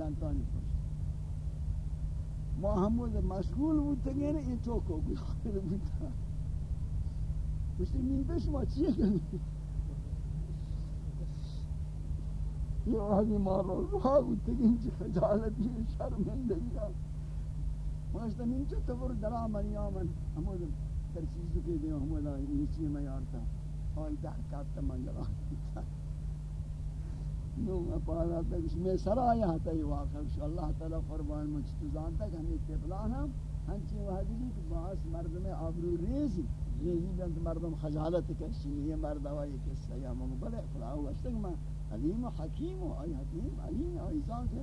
دانتانی پشت ما حمود مشغول بودتا گئے نا این چوکو گوی خیر بودتا پشتی مین پیش ما چیه کنی یہ آدمی مارو رہا بودتا گئے انچی خجالتی شرمندگی ماشتا مین چو تبر درا منی آمن حمود در که دیو حمود آئی چیه میں یارتا آئی در کاتا من جرا نو پارا تک میں سرایا تا یہ واقعہ کہ اللہ تعالی فرمان مجھ تو جانتا کہ ہمیں تبلان ہم ہنچی وحدی کہ باس مردم آبرو ریزی ریزی بنت مردم خجالت کشی، یہ مرد ہوائی قصہ یا مبلع فلا ہوا اشتک میں علیم و حکیم و آئی حکیم علیم آئی سان سے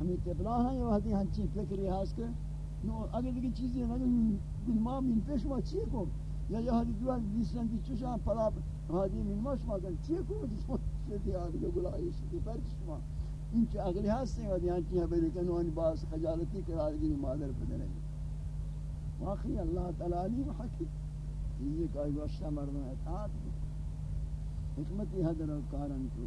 ہمیں تبلان ہیں، یہ وحدی ہنچی فکری حاس کے۔ نو، اگر دیکھ چیزیں نگل دل ما من پیش ما چیئے کو۔ یا یہ حدی دوال دیسن دی چوشان پلا حدی من ما شما کن چیئے کو جس شدی آدھگا گلائی شدی پر شما این چه اگلی هستیں و دیان چیئے بری کنوانی باس خجالتی کرا دیگی مادر بدنے واقعی اللہ تعالی علیم حکیم چیزی کا گوشتا مردم اطاعت حکمتی حضر و کارن تو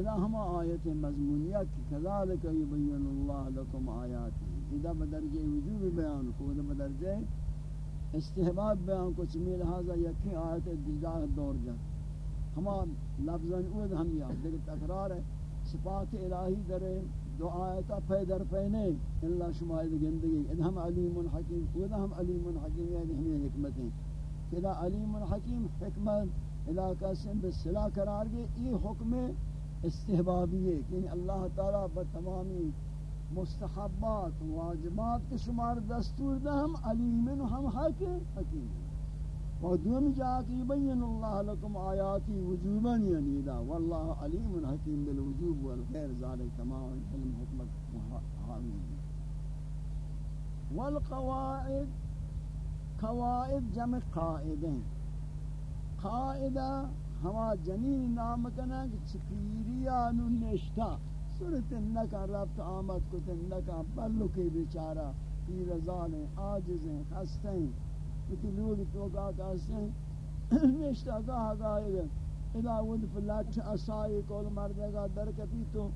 اذا ہما آیت مضمونیہ کی کذالک یبین اللہ لکم آیاتی اذا بدرجہ وجوب بیان کو اذا بدرجہ استحباب بیان کو چمی لہذا یکی آیت دیدہ دور جات ہما لفظاً اود ہم یاد دیکھ تکرار ہے، صفات الہی در دو آیتا پہ در پینے اللہ شماید گندگی اذا ہم علیم حکیم اذا ہم علیم حکیم یعنی ہمیں حکمت ہیں کہ علیم حکیم، حکمت علاقہ سے بسلا قرار گئے یہ حکم استحبابی ہے۔ کہ اللہ تعالیٰ بتمامی مستحبات، واجبات کے شمار دستور دا ہم علیم، ہم حکیم حکیم۔ و دوم جا کہ یبین اللہ لکم آیاتی وجوبا یعنی دا واللہ علیم حکیم بالوجوب والغیر ذالک تمام علم حکمت حامی والقواعد، قواعد جمع قائدیں قائدہ ہما جنین نام کنا کہ چپیریانو نشتا سنت نکا رفت آمد کتن نکا بلو کے بیچارہ پیر زالیں آجزیں خستیں. کہ لوگ تو کا کاسیں نشتا گاہ گاہ گئے ادا ود فلات اسائی کول مردے گا در کتی تو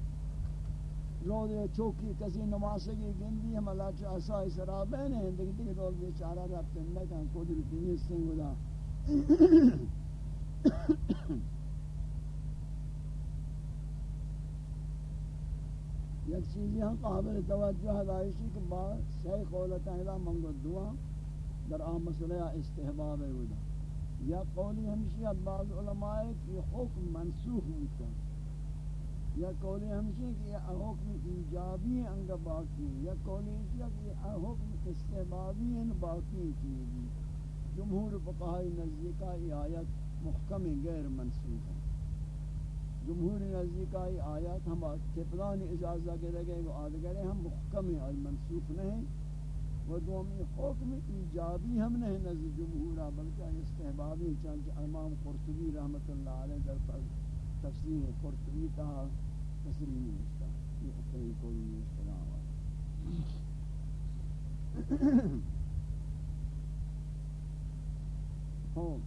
رود چوکی کسی نماز کی گندی ہم اللہ اسائی سرابے نے دیکھ دیکھ رول بیچارہ رب تندہ کان قدرت نہیں سنگ ودا یک چیزی ہم قابل توجہ ہے کہ با صحیح قولتا ہے منگو دعا در آن مسئلہ استحباب ہے ودا یا قولی ہمشی بعض علماء کی حکم منسوخ ہوتا یا قولی ہمشی کہ یہ حکم ایجابی انگا باقی یا قولی ہمشی کہ یہ حکم استحبابی ان باقی چیزی جمہور فقہائی نزدیکہ یہ آیت محکم غیر منسوخ ہے۔ جمہور نزدیکہ یہ آیات ہم تپلانی اجازہ کے لگے وہ آدھگرے ہم محکم ہیں منسوخ نہیں۔ و دومی حکم ایجابی ہم نہیں نزد جمہورہ بلکہ استحبابی چانچہ امام قرطبی رحمت اللہ علیہ در تفسیر قرطبی تا تصریح نوشتا یہ اپنی کوئی نوشتا ہوں۔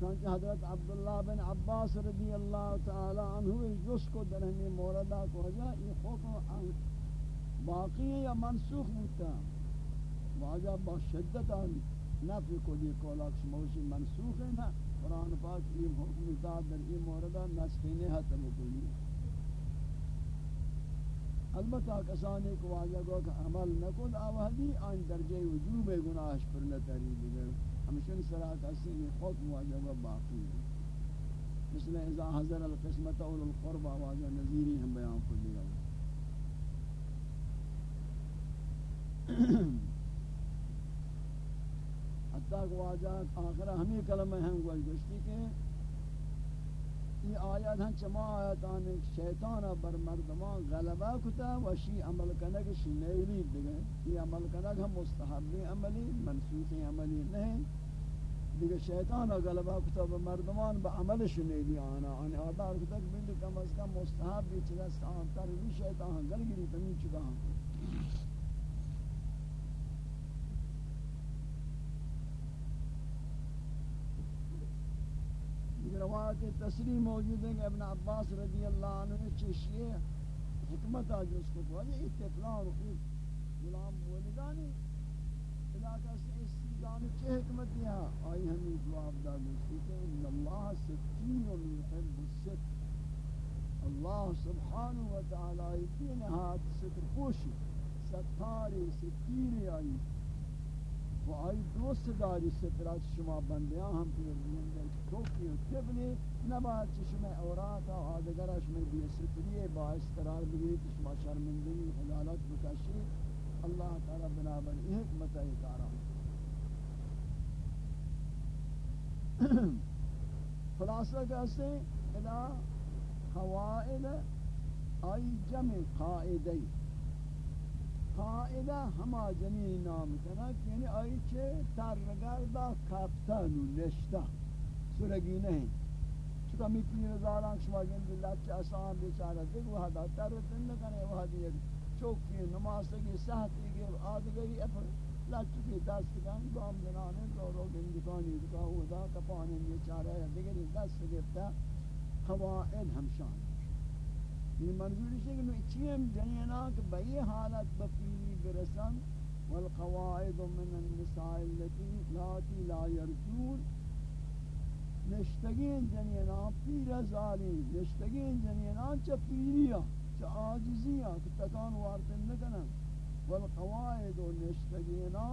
چانچہ حضرت عبداللہ بن عباس رضی اللہ تعالی عنہ جس کو در موردہ کو جا یہ حکم باقی یا منسوخ ہوتا واجہ با شدت نفی کو دی کولاک شموشی منسوخ ہے نا قرآن پاک یہ حکم ذات در یہ موردہ نسخینے حتم کلی البتہ کسانی کو واجہ کو کہ عمل نکل آوہدی آن درجہ وجوب گناہش پر نتری دیگر. ہمشن سرات اسی یہ حکم واجہ کو باقی ہے مثل اذا حضر القسمت اول القربہ واجہ نظیری ہم بیان کو دیا حتیٰ کہ واجات آخرہ ہمیں کلمہ ہیں گوش گوشتی کہ یہ آیات ہیں چما آیات آنے شیطان بر مردمان غلبہ کتا و شی عمل کنگ شی نیلی دیگے یہ عمل کنگ ہم مستحبی عملی منسوخی عملی نہیں دیگه شیطان غلبہ کتا بر مردمان با عمل شنیلی آنا. آن آدار کتا کہ بندی کم از کم مستحب بھی چیز آن تر بھی شیطان گل گری تمہیں چکا. روایت روایت تصریح موجود ہے کہ ابن عباس رضی اللہ عنہ نے چشیے حکمت آج اس کو کہا، یہ اتفلان غلام مولدانی علاقہ سے اس استیدان چه حکمت یہاں آئی ہمیں جواب داد اسی کہ ان اللہ ستین یحب الست اللہ سبحانہ وتعالی کی نہات ستر پوشی ستاری ستیر آئی۔ و آئی دوست داری سترات شما بندیاں ہم پر زندگی توکی و تبنی نباید چی شما اوراتا و آدگرہ شما بی ستریے باعث قرار بگیری شما شرمندگی خلالت بکشی۔ اللہ تعالی بنابر یہ حکمت ہے کارا۔ خلاصہ کہتے ہیں ادا قواعد آئی جمع قائدی قائدہ ہما جنی نام کنا یعنی آئی چھے ترگر دا کپتن و نشتہ سرگی نہیں چکا می پیر زاران شما گن دلہ چا آسان بیچارہ دیکھ وحدا ترتن نکنے وحدی چوکی نمازگی سہتی گی آدگری اپر لچکی دست کن گام دنانے دورو گندکانی دکا ہودا کپانے بیچارہ دیگری دست گفتا قواعد ہمشان یہ منظور ہے کہ چیم جنینا کہ بئی حالت بپیلی برسن والقواعد من النساء التي لاتی لا يرجون نشتگین جنینا پیر زالی نشتگین جنینا چا پیریا، چا آجزیا کہ تکان وارتن نکنن. والقواعد و نشتگینا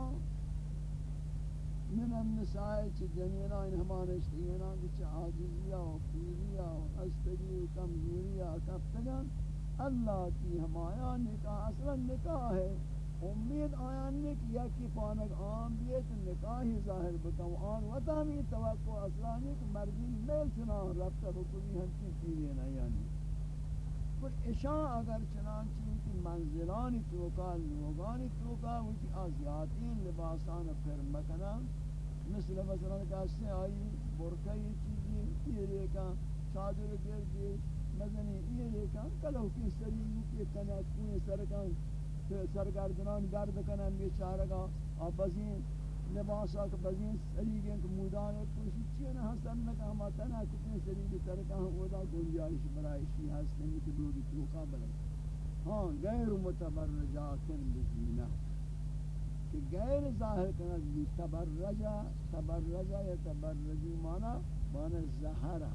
من النساء چ جنینا ان ہمارے اشتینا کہ عاجزیا و پیریا و ہستگی و کمزوریا کفتگان اللہ کی ہمایا نکاح، اصلا نکاح ہے. امید آیان نے کیا کہ پانک عام بیت نکاح ظاہر بکم. آن وطا ہمیں توقع اصلا نہیں کہ مردین میل چنا رفتہ بکلی ہنچی پیری نا یعنی. پر اشاء اگر چنانچہ کی منزلانی توکا لوگانی توکا ہوتی آزیاتین لباسان پھر مکنہ مثل مثلا کہتے آئی برکئی چیزی یہ ریکا چادر گردی مدنی یہ ریکا کلو کی سریعی کی کنک کوئی سرکان سرگردنان درد کنن بیچارگا اور بزین لباسا کہ بزین سریگیں کہ مودان ہے کوئی چیئے نہ حسن نہ کہ ہم آتنا کتنے سریگی سرکان ہوں دا گنجائش برائشی حسنی کی دوری توقع بلے ہاں غیر متبرجاتن بزینہ کہ غیر ظاہر کنک بھی تبرجا تبرجا یا تبرجی مانا مانا زہرا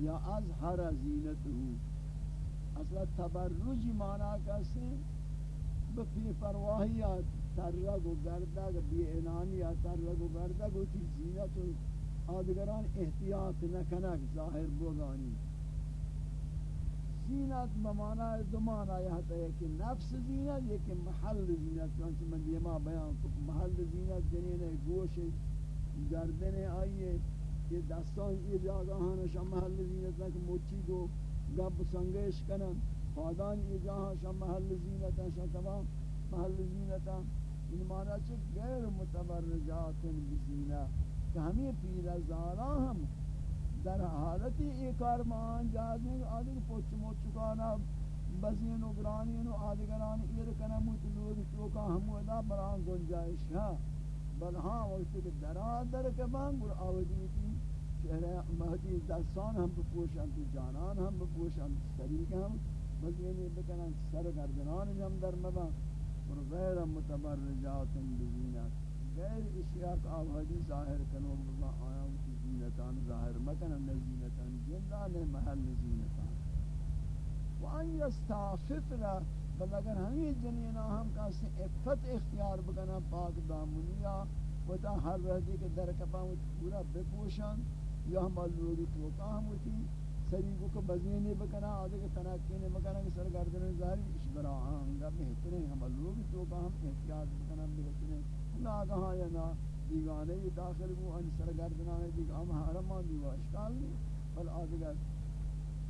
یا ازہر زینتہو اصلا تبرج مانا کسی بپی پرواہیات ترگ و گردگ بی انانی ترگ و گردگ و تی زینت و آدگران احتیاط نکنک، ظاہر بگانی. زینت بمانا دو مانا یہاں ہے کہ نفس زینت یہ کہ محل زینت. چونچہ من دیما بیان کو محل زینت جنین گوش گردن آئیے یہ دستان یہ جاگہ ہانا محل زینت کہ موچی دو گب سنگیش کنن. خادان یہ جہاں شم محل زینت شم تمام محل زینت ان مانا چھے غیر متبرجات بزینہ کہ ہمیں پیر زارا ہم در حالتی ایک ارمان جازیں آدھر پوچھ موچکانا بزین و گرانین و آدھگران ایر کنموت لوگ چوکا ہمودا بران گنجائش ہے۔ بل ہاں وقت کہ درا در کبان گر آودی تھی چہرے مہدی دستان ہم بپوشن، تو جانان ہم بپوشن سریک ہم بزینی بکنن سر گردنان ہم در مبان اور غیر متبرجات بزینات غیر اشیاء کا آوازی ظاہر کنو بما آیا کی زینتان ظاہر مکن نزینتان جندان محل زینتان. وان یستعففنا بل اگر ہمیں جنینا ہم کاسی افت اختیار بکنا پاک دامنیا وتا ہر رہدی کے در کپاں پورا بپوشن، یا ہم لوگی توکا ہم ہوتی سریگو کو کہ بزینی بکنا آدھے کے تناکینے بکنا کہ سرگردن ظاہری اشبرا آنگا بہترین ہم اللہ لوگی توکا ہم احتیاط بکنا بہترین ناگہاں یا نا دیگانے یہ داخل کو ان ہاں جی سرگردنانے دیگا ہم حرمان ہاں، دیگا اشکال نہیں۔ بل آدھگر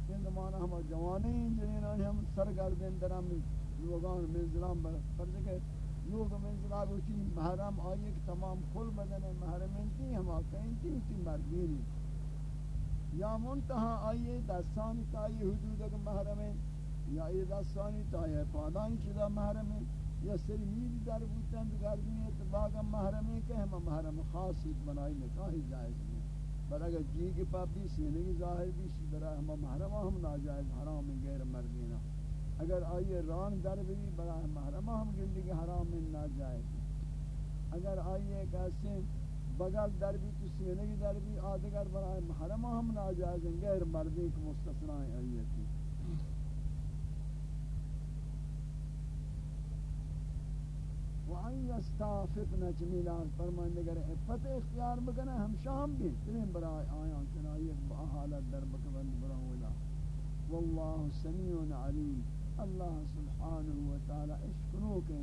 ان زمانہ ہم جوانے ہیں جنہیں آنے ہم سرگردن در ہم لوگان منزلان پر کہ لوگ منزلان ہوتی محرم آئیے کہ تمام کھل بدن محرمین تھی، ہم آکہیں تھی اسی مردینی یا منتہا آئیے دستانی تا یہ حدود اگر محرمین یا یہ دستانی تا یہ پادانی چیزا محرمین یا سری مید در بوتن گردنی اتباقا محرمی کہ ہم محرم خاصی بنائی نکاہی جائز نہیں۔ بر اگر جی کے پاپ بھی سینے کی ظاہر بھی شی برای ہم محرم ہم ناجائز حرام غیر مردینا اگر آئیے ران در بھی برای محرم ہم گندگی حرام ناجائز۔ اگر آئیے کیسے بغل در بھی تو سینے کی در بھی آدھگر برای محرم ہم ناجائز ہیں غیر مردی کو مستثناء آئیے تھی وان یستعففن جمیلا فرماندگر عفت اختیار بکنه ہم شام بھی ترین برای آیان چنائی حالت در بکبند براولا والله سمیع علیم. اللہ سبحانہ وتعالی اشکنو کہ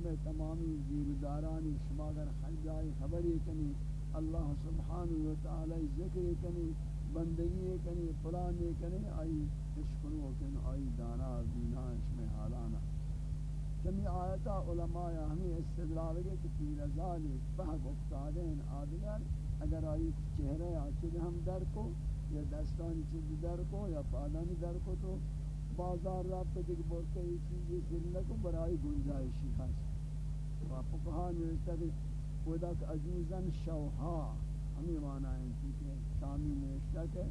شما تمامی زیردارانی، شما اگر حجائی خبری کنی، اللہ سبحانہ وتعالی ذکر کنی، بندگی کنی پلانے کنی، آئی اشکنو کن، آئی دانا دینا شما حالانا. کمی آیتا علماء ہمیں استدلال گئے کہ تیر ازالی بہت افتادین آدگر اگر آئی چہرے آچد ہم در کو، یا دستانی چیز در کو، یا پادانی در کو تو، بازار رابط دیکھ بولتے ہی چیزی زندہ کو برائی گنجائشی خاص. واپو کہا نوشتا کہ خدا کہ عزیزاً شوہا ہمیں مانا ہے کہ شامی نوشتا کہ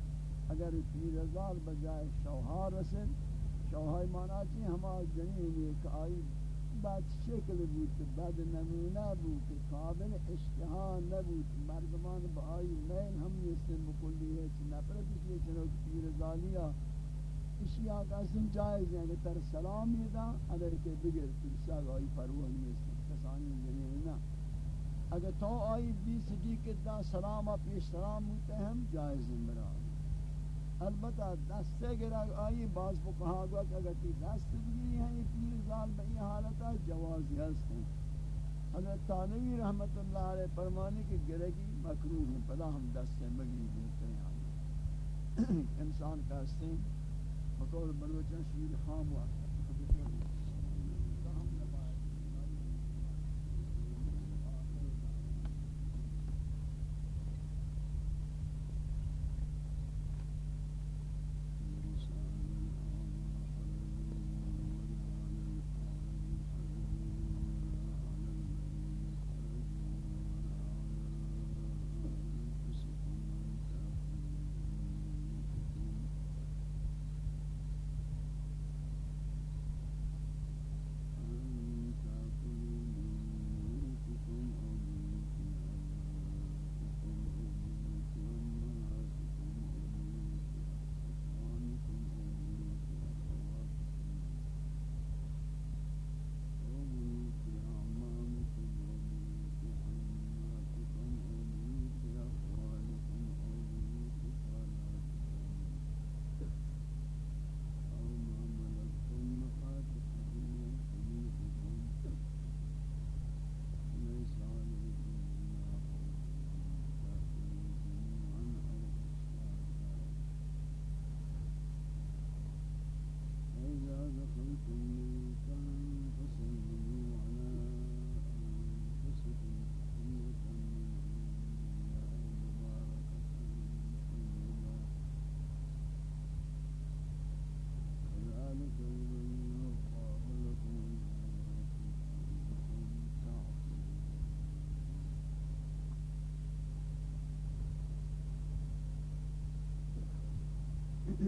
اگر تیر ازال بجائے شوہا رسل شوہائی مانا چی؟ ہما جنین ایک آئی بعد شکل بود بعد نمونه بود قابل اشتها نبود. مردمان با آئی میل هم نیستن بکلی ہے چی نفرت کیے چنو پیر ظالیا اسی آقا اسم جائز ہے یعنی تر سلام یہ دا، اگر کہ بگر ترسا آئی پروہ نیستن کسانی زمین یعنی نا؟ اگر تو آئی بیس جی کے دا سلام پیش سلام ہوتے ہیں جائز مراد البتہ دستے گرا آئی باز کو کہا گا کہ اگر تی دست بگیری ہیں، یہ پیر زال بئی حالتا جوازی ہستیں حضرت تانوی رحمت اللہ علیہ فرمانے کہ گرگی مکروح ہیں، پدا ہم دستے بگیری دیتے ہیں انسان کہستے ہیں بقول بلوچن شیر خام ہوا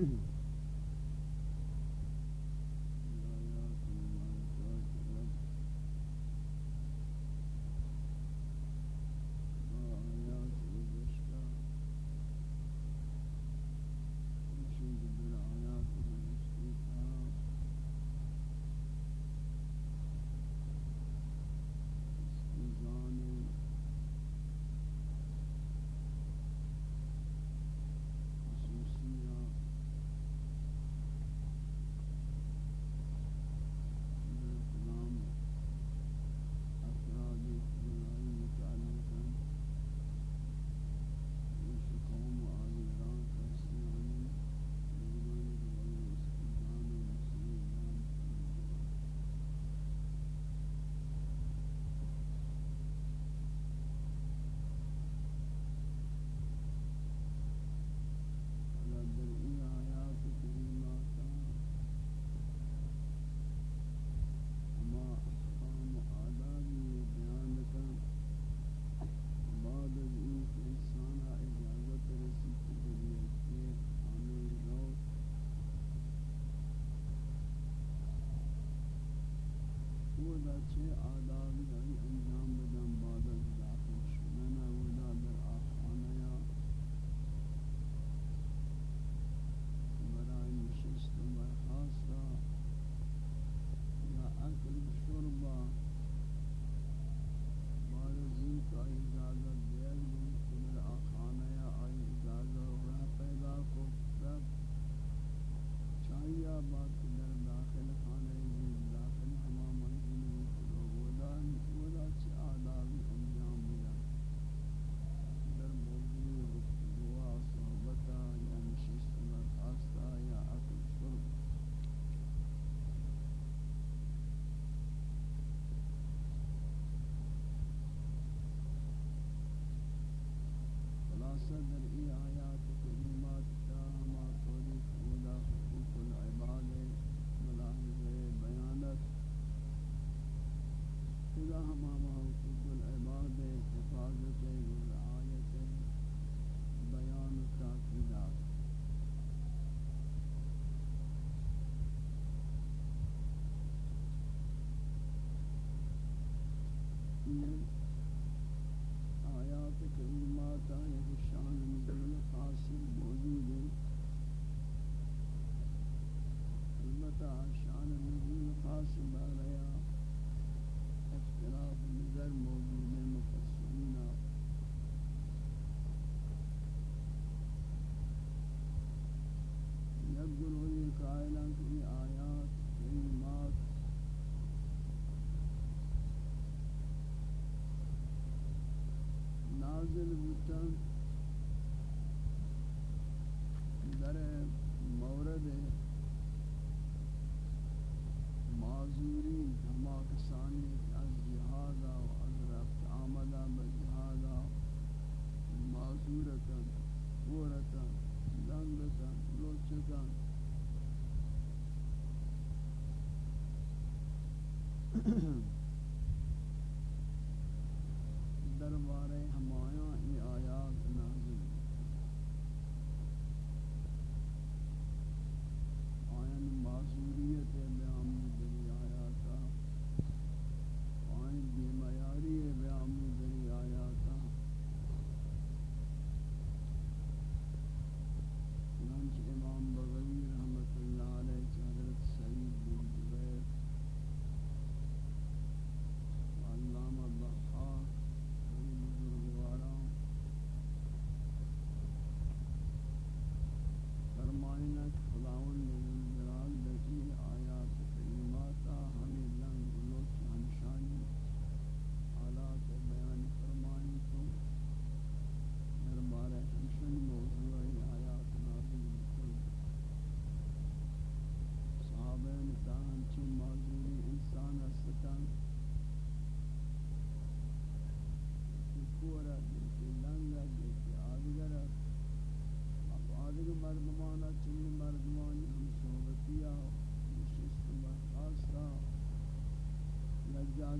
Mm-hmm. چھ آدھا قصه در ای سورتاں گورتاں Mm-hmm.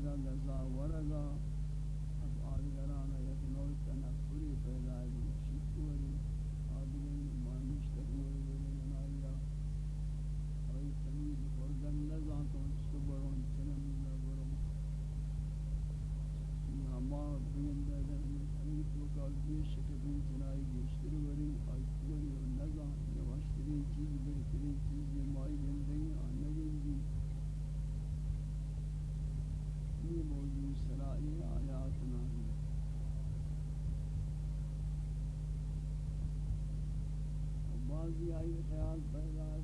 گازا گازا ورگا اب آدگرانا یک نوشت نفری پیدای بود شکوری آدگرانا مانیش تکنوی بودن آیا آیا تنید خوردن نزان تون چطور برون چنم نبرون نما بیند بھی موضوع سرائی آیات نازل بعضی آئی خیال پیدا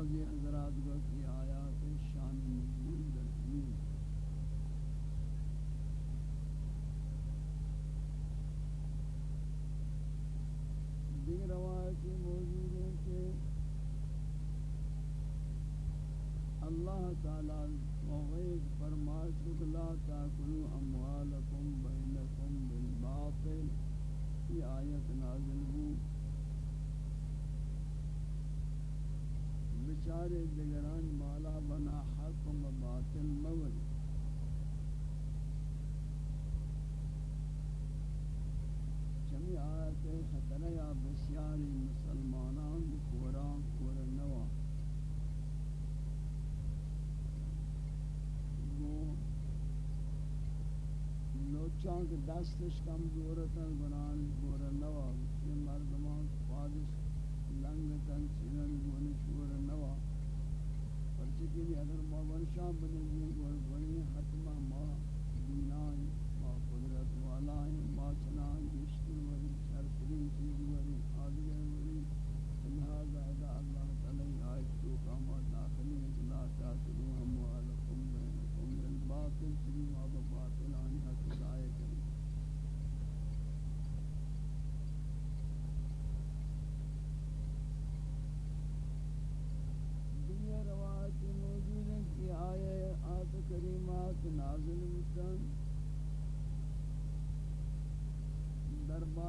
بعضی حضرات کو کی آیات شان نزول در زمین دیگر روایت موجود ہے کہ اللہ تعالی موعد فرمائش لا تاکلوا اموالکم بینکم بالباطل یہ آیت نازل ہوئی بچار دگران مالا بنا حق و باطل مول چمی آیت خطر یا بسیاری مسلمانان کوران کورنوا کہ دستش کم زورتن گناہ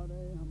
رہے ہم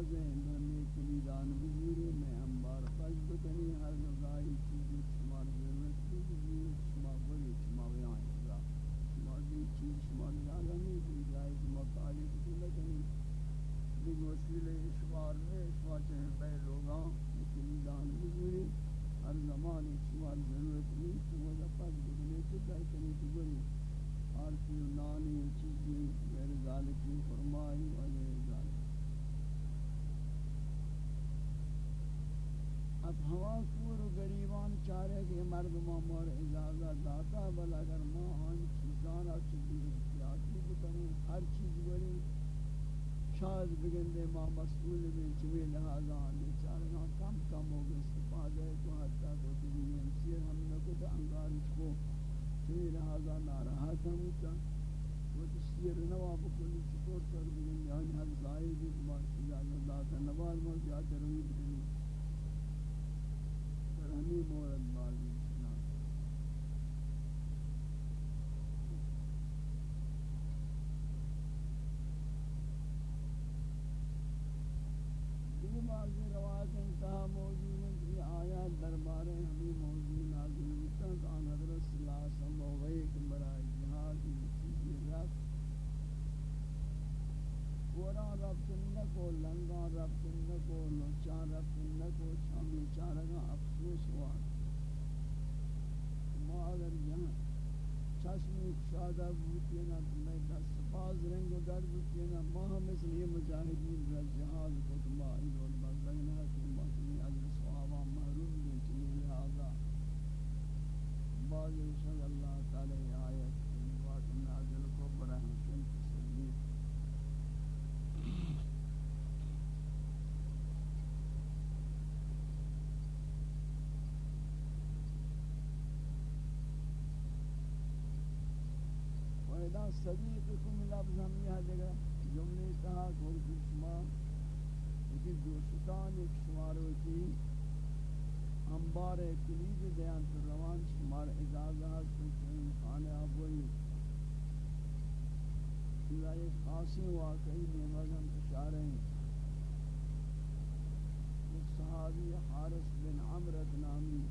ہمارے ہوا کور و گریبان چارے کہ مردمان ہاں مار اجازت داتا بل اگر ما ہاں آن چیزانا ہاں چیزی احتیاطی بکنی، ہر چیز بری شاید بگندے ما مسئول میں چوی لہذا آنے چارے کم کم ہو گئے استفادہ کو حتی کو تیزی امسیر ہم نے کتا انگارش کو چوی لہذا ناراحت ہم ہوتا۔ وہ تشتیر نوا بکنی چکور کر بگندے آنی ہر ظاہر بھی ما اجازت داتا، نواز ما جاتے روی بکنی ہمیں مورد بازی دیگه بعضی روایت انتہا موجود ہیں کہ آیات دربارے ہمیں موضوع نازل ہوتا ہے آن حضرت صلی اللہ علیہ وسلم ہوئے کہ برای جہاد چیزی رفت قرآن رب تنکو لنگان رب تنکو لنچان رب تنکو شامی چارگاں افسوس ہوا ما اگر یہاں چشمی کشادہ بوتی نا میں دست پاز رنگ و گر بوتی نا ما ہم اس لیے مجاہدین را جہاد کو تما ایدول بزرگ نہ کہ ما تمی عجر صحابہ محروم دیں چلی لہذا بعض صلی اللہ تعالی آیت بات نازل کو برا حسن تسلی وَإِذَا صَدِيقُكُمْ لَفْظ ہم یہاں دیگا جملے کہا کہ شما، لیکن دوستان ایک شمار ہوتی انبار کلید دیان پر روان شمار اجازات سنچین خانے آبوئی یہ ایک خاصی واقعی نعمت ہم اشارے ہیں صحابی حارس بن عمرت نامی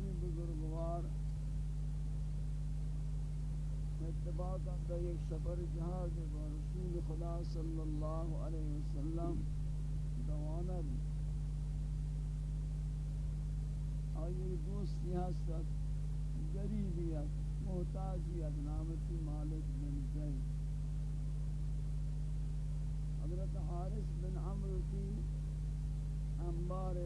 یہ بزرگوار اتباق اندر ایک سفر جہاز با رسول خدا صلی اللہ علیہ وسلم دوانا بھی آئی دوستی ہستت گریبیت محتاجیت نامتی مالک بن زید. حضرت حارس بن عمرو کی انبار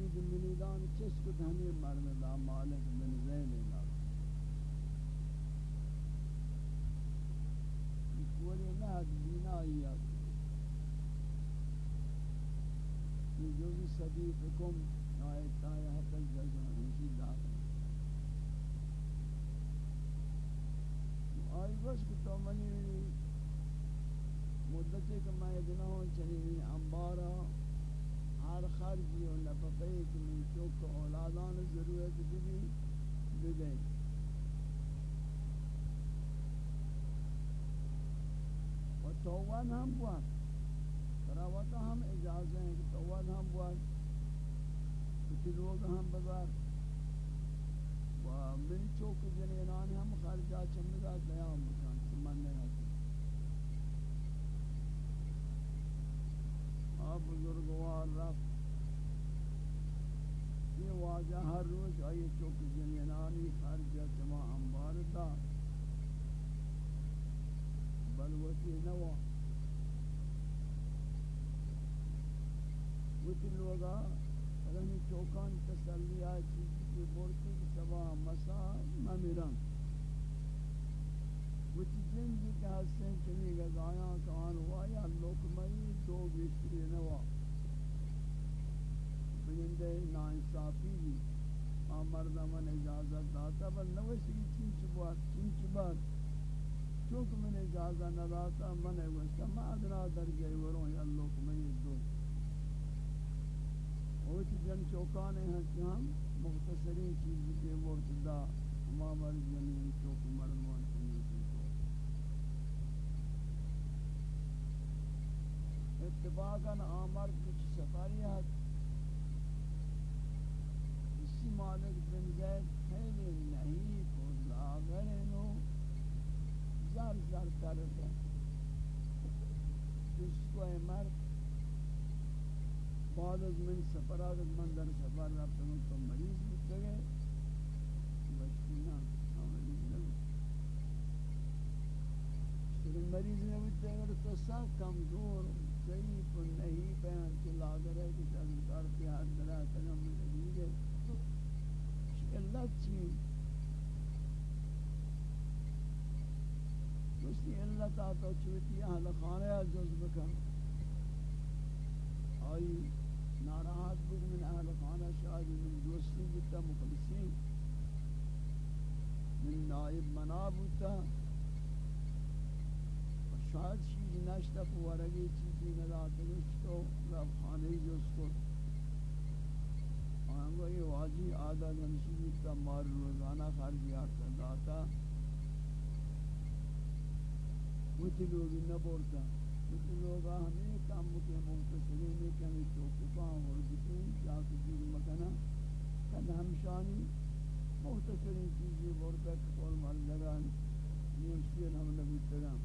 یید ملیدان چس کو دھنی مرد دا مالک بن زید دا کولی نهد بیناییت یہ جو بھی صدیقکم آیت آیا حتی جزا ہمشی داخل آئی بس کہ تو منی مدتی کہ میں دنہوں چنی انبارا ہر و نفقی کہ من چوک اولادان ضرورت بھی بدیں و توان ہم بوان تراوتا ہم اجازہ ہیں کہ توان ہم بوان کچھ لوگ ہم بزار و من چوک جنینان ہم خرجہ چمدہ دیام بکان سمن نہیں آتی آپ بزرگوار رفت چوک جنینانی یعنی خرجہ تما انبارتا بلوتی نوا۔ وتی لوگا رہی چوکان تسلی آئی چیز کی بورتی کی سوا مسا ممیرم وتی جن جی کے حسن چنی گزایاں کان ہوا یا لوکمئی دو بیشتری نوا۔ بجندے نانصافی بھی آمردہ من اجازت داتا، بل نوشتی چنچ بات چنچ بات چونکہ من اجازت نہ داتا من اگوشتا ما ادنا درجہ وروں، یا اللہ لوکمئی دو۔ اوچ جن چوکانے ہیں کہ ہم مختصری چیز کے مرتدہ، ما مرد یمین یعنی چوک مرمون اتفاقا آمر کچھ سفاری ہے اسی مالک بن زید خیلی نحیف و لاغرنو زر زر کرده جس کو مرد، بعد از من سفرات من در سفر رفتم تو مریض بودتے گئے بچتی نا مریض نبود مریض نبود تیگر تو سا کمزور ضعیف و نہیں بیان کے لاغر ہے کہ اذکار کی حد درا تنم مزید ہے علت چیز مستی علت آتا چوتی اہل خانہ جذب کن آئی ناراحت بک من اہل خانہ شاہد من دوستی بتا مخلصین من نائب منا بتا شاید چیزی نشتا پوارگی چیزی نداتنش تو رب خانه جس کو آنگو یہ واجی آدھا نمشی تا مار روزانہ خرجی آتا داتا مجھے لوگی نبورتا مجھے لوگا ہمیں کام کے مختصری میں کہ ہمیں چوکپاں ورزتیں جاک جیر مکنا کہ ہمشانی مختصری چیزی بورتا کپول مر جگان نیمشیر ہم نبی تگام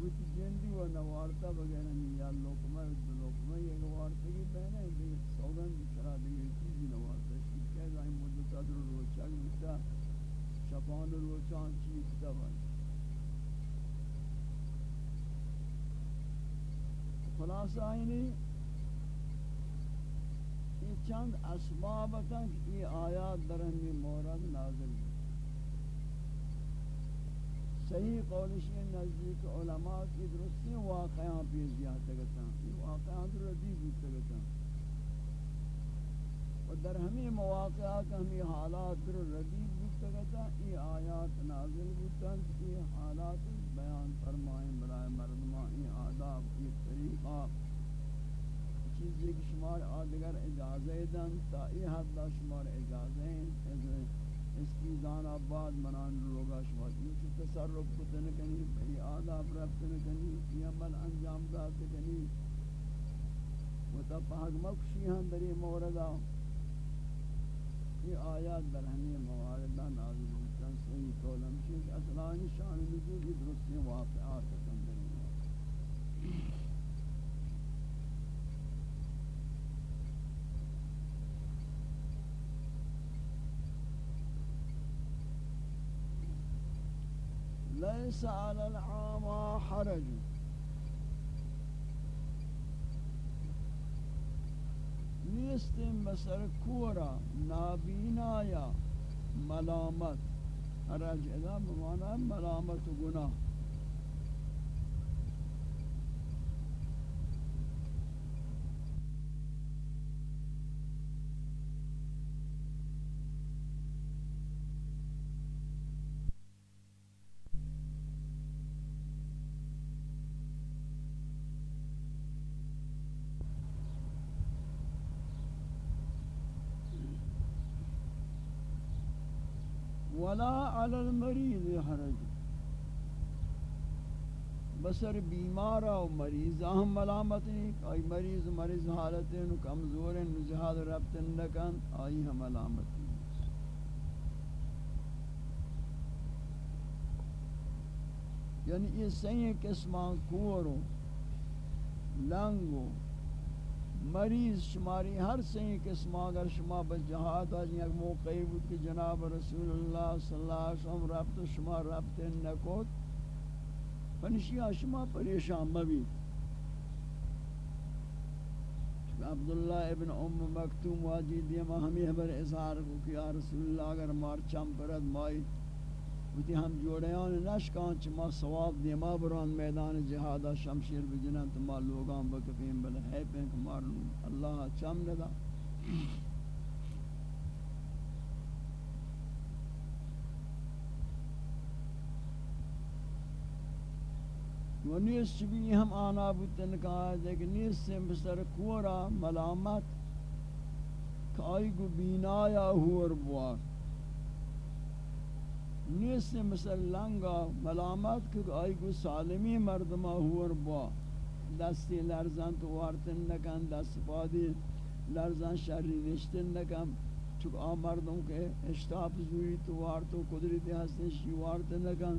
وچ جندی و نوارتا وغیرہ نہیں یا لوکمہ و لوکمہ. یہ نوارتا کی بہنے بھی سوگن چرا دیگے چیزی نوارتا ہے. کہ دائیں مدتا در روچا گتا شپان روچان چیز تا بھائی خلاص آئینی یہ چند اسباب تک یہ آیات درہمی مورد نازل ہے صحیح قولشی نزدیک علماء کی درستی واقعاں پیش جاتا گتا یہ واقعاں در ردیب ہوتا گتا و در ہمیں مواقعات ہمیں حالات در ردیب ہوتا گتا یہ آیات نازل ہوتا یہ حالات بیان فرمائیں برائے مردمان یہ آداب یہ طریقہ۔ چیزی کہ شمار آدگر اجازہ دن تا یہ حد شمار اجازہیں اس کی دان آباد منان لوگا شما یہ تصرف کتن کنی بھئی آداب رفتن کنی یہ عمل انجام دات کنی و تا پاک مکشی ہم در یہ موردہ یہ آیات در ہمیں مواردہ نازل ہوتا این طولم چیز أصلا این شان نزول درستی واقعات کن در این ليس على العام حرج. نیستیم بسر کورا نابینایا ملامت. الرجعنا بمعنى ملامت و گناہ ولا على المريض حرج. بسر بیمارا و مریض ہم ملامت نہیں. آئی مریض مریض حالت ہیں کمزور ہیں نجہاد ربط نکن. آئی ہم ملامت نہیں. یعنی یہ صحیح قسمان کورو لنگو مریض شماری، ہر سین قسم، اگر شما بجہاد آج یک موقعی بود کہ جناب رسول اللہ صلی اللہ علیہ وسلم ربط شما ربط نکوت پنشیہ شما پریشان مبی عبداللہ ابن ام مکتوم واجی دیما ہمیں حبر اظہار کو کہ یا رسول اللہ، اگر مار چم پرد، مائی وتی ہم جوڑیان نشکان چما ثواب دیما بران میدان جہاد شمشیر بجنن تو ما لوگان بکفیم بل ہے پنک مارن اللہ چم ندا۔ و نیست بھی ہم آنا بودن کہا ہے کہ نیست سے بسر کورا ملامت کہ آئی گو بینایا ہور بوار۔ نیست سے بسر لنگا ملامت کہ آئی گو سالمی مردمہ ہور بوار دستی لرزان تو وارتن نکن، دست پادی لرزان شری نشتن نکن. چکہ آ مردم کے اشتاف زوری تو وارتو قدرتی ہستن شی وارتن نکن.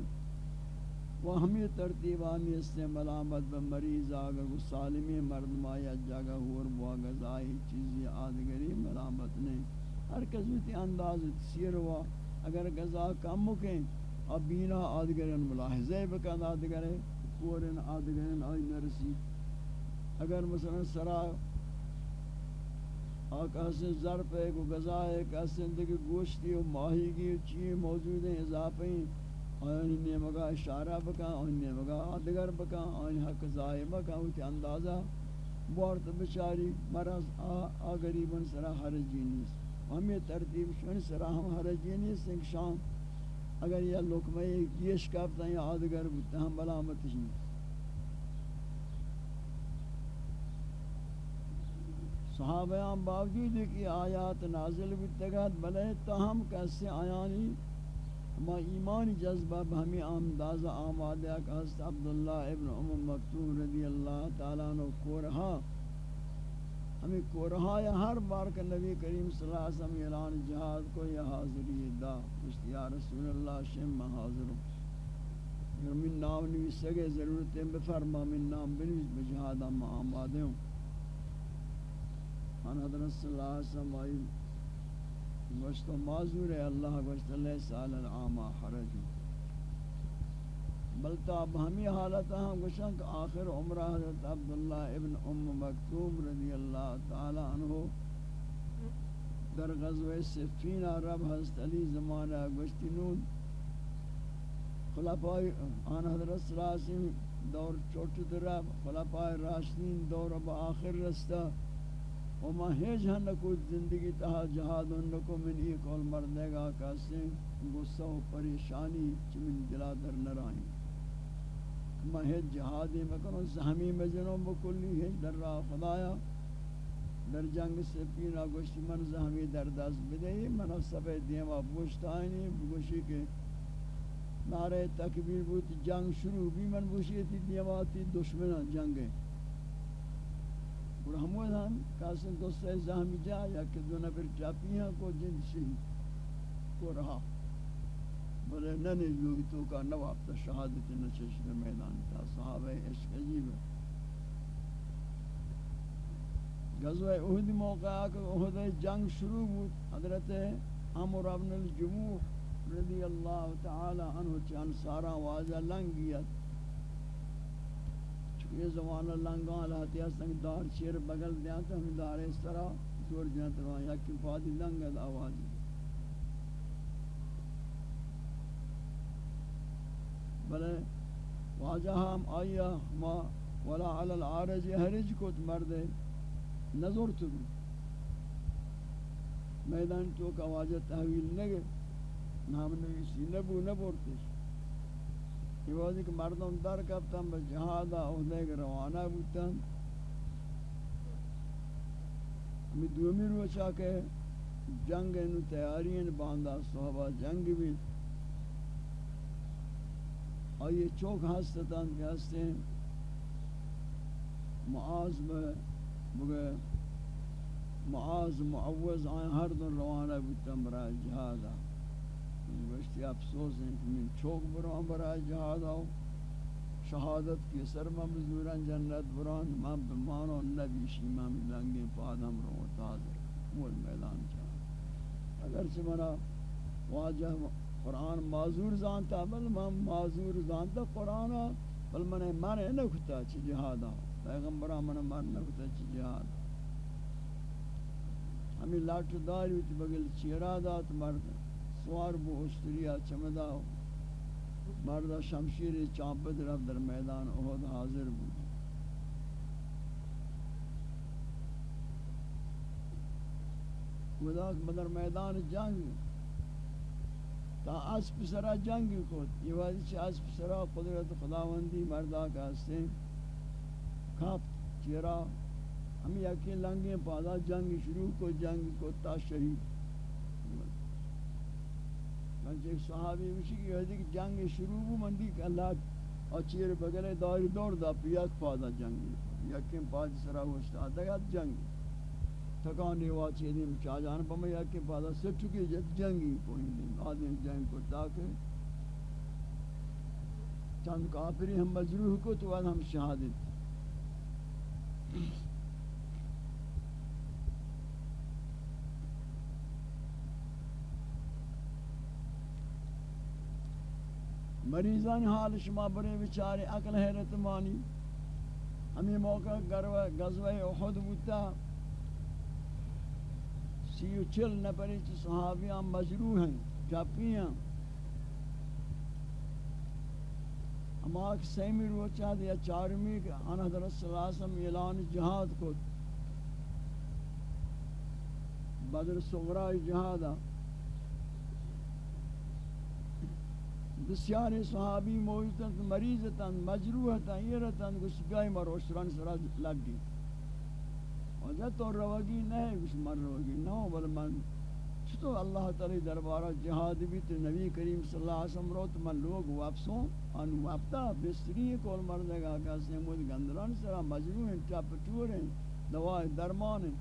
وہ ہمیں ترتیبانی اس نے ملامت بہ مریض آگا کو سالمی مرد مایا جاگا ہور بوا غذائی چیزی آدگری ملامت نہیں ہر کسی انداز سیر ہوا اگر غذا کم مکیں اب بینا آدگرن ملاحظے بکن آدگرے کورن آدگرن آئی نرسی۔ اگر مثلا سرا آقا حسن ظرف ہے کو غذا ہے کہ حسن دیکھ گوشتی و ماہی کی چیز موجود ہیں اضافیں آئین نے مگا اشارہ بکا، آئین نے مگا آدگر بکا، آئین حق ظاہر بکا ہوتی اندازہ بورت بچاری، مرض آ غریبن سرا حرجی نیست ہمیں ترتیب شن سرا ہم حرجی نیست ایک شام اگر یہ لکمہ گیش کافتا ہے آدگر بکتا ہم بلامت نیست صحابیان باوجود کہ آیات نازل بتگت بلے تاہم کیسے آیانی؟ ما ایمان جذبہ ہمیں آمداز آمادہ کہ حضرت عبداللہ ابن ام مکتوم رضی اللہ تعالیٰ عنہ کورہا۔ ہمیں کورہا یا ہر بار کہ نبی کریم صلی اللہ علیہ وسلم اعلان جہاد کو یا حاضری دا۔ مشتی یا رسول اللہ شم میں حاضر ہوں۔ اگر من نام نویس سگے ضرورتیں بفرما من نام بنویس بجہادہ میں آمادہ ہوں۔ ان حضرت صلی اللہ علیہ وسلم آئی، گوشت و معذور ہے، اللہ گوشت اللہ سال العامہ حرج بلتا اب ہمی حالت ہم گوشن کہ آخر عمرہ حضرت عبداللہ ابن ام مکتوم رضی اللہ تعالی عنہ در غزوہ سفین عرب حضرت علی زمانہ گوشتی نون خلافائی آن حضرت صلی اللہ علیہ وسلم دور چوٹ درب خلافائی راشدین دور اب آخر رستہ۔ وما ہیج ہن کو زندگی تہا جہاد ان کو من ایک اور مرنے گا کاسے غصہ و پریشانی چمن دلا در نہ رہیں ما ہیج جہاد مکنو زہمی مجنوں بکلی ہے، در راہ خدایا، در جنگ سے پینا گوشت من زہمی در دست بدے من سب دیما پوشتائنی گوشی کے نعرہ تکبیر بوت جنگ شروع بھی من بوشی تھی، دیما تھی دشمنان جنگیں اور ہمون ہم کاسن دوست زہمی جا، یا کہ دو نفر چاپی ہیں، کو جن سے کو رہا۔ بلے ننے لوگی تو کا نواب تا شہادت نچش در میدان تا صحابہ عشق عجیب ہے۔ غزوہ احد موقع کہ احد جنگ شروع بود، حضرت عمر ابن الجموح رضی اللہ تعالی عنہ چان سارا واضح لنگیت یہ زمانہ لنگان لاتی ہستن دار چیر بغل دیا تو ہمیں دار اس طرح دور جنت روان یا کی فادی لنگ آواز۔ بلے واجہ ہم آیا ما ولا علی العارج حرج کو مرد نظر تو میدان تو کا واجہ تحویل نگے، نام نویسی نبو نبورتش۔ یہ وقت کہ مردم در کبتن بس جہادہ عہدے کے روانہ بودتن۔ ہمیں دومی روچا کہ جنگ انو تیاری ان باندھا صحابہ جنگ بھی۔ اور یہ چوک ہستتاں کہ ہستے معاذ میں بگے معاذ معوض آئیں ہر دن روانہ بودتن برای جہادہ یعنی گوشتی افسوس ہیں کہ من چوک بران برای جہاد آو شہادت کی سر ممزوران جنت بران من بمانو نبی شیمان لنگیں پادم رو تازر مول میدان چاہا اگرچہ منا واجہ قرآن معذور زانتا، بل من معذور زانتا قرآن بل من من نکتا چی جہاد آو من من نکتا چی جہاد ہمیں لاٹھ داری ہوتی بگل چیرہ دات مرد سوار بو اشتریا چمدا مرد شمشیر چاپت رفت در میدان احد حاضر بود خدا بدر میدان جنگ تا اسب سرا جنگ کو یہ وادی چ اسب سرا قدرت خداوندی مردا کا سے کھاپ، چیرا، ہم یکی لنگے پادا جنگ شروع کو، جنگ کو تا شہید چنانچہ صحابی وشی کی حدی کہ جنگ شروع ہو مندی کہ اللہ اور چیر بگرے داری دور دا پیاک پادا جنگ۔ یکیم پاد سرا ہوشتا دگا جنگ۔ تکانی واچی دیم چاہ جان پا میں یکیم پادا سب چکی جت جنگی کوئی دیم آدم جنگ کو تاکہ چند کافری ہم مجروح کو تو ہم شہادت۔ مریضان حال شما برے بیچارے عقل حیرت مانی۔ ہمیں موقع غزوہ احد بوتا سی و چل نپری چی صحابیاں مجروح ہیں، جاپی ہیں۔ اما ایک سیمی روچہ دیا چارمی کہ آن حضرت صلی اللہ علیہ وسلم اعلان جہاد کو۔ بدر صغرائی جہادہ بسیاری صحابی موجودن مریضتن مجروحتن یرتن کچھ بیائی مر اشتران سرا لگی وجہ تو روگی نہیں کچھ مر روگی نو بل من چھتو اللہ تعالی دربارہ جہاد بھی تو نبی کریم صلی اللہ علیہ وسلم روت من لوگ واپسوں ان واپتا، بستری کول مردے گا کسی مود گندران سرا مجروح ہیں، چاپ ٹور ہیں دوائی درمان ہیں،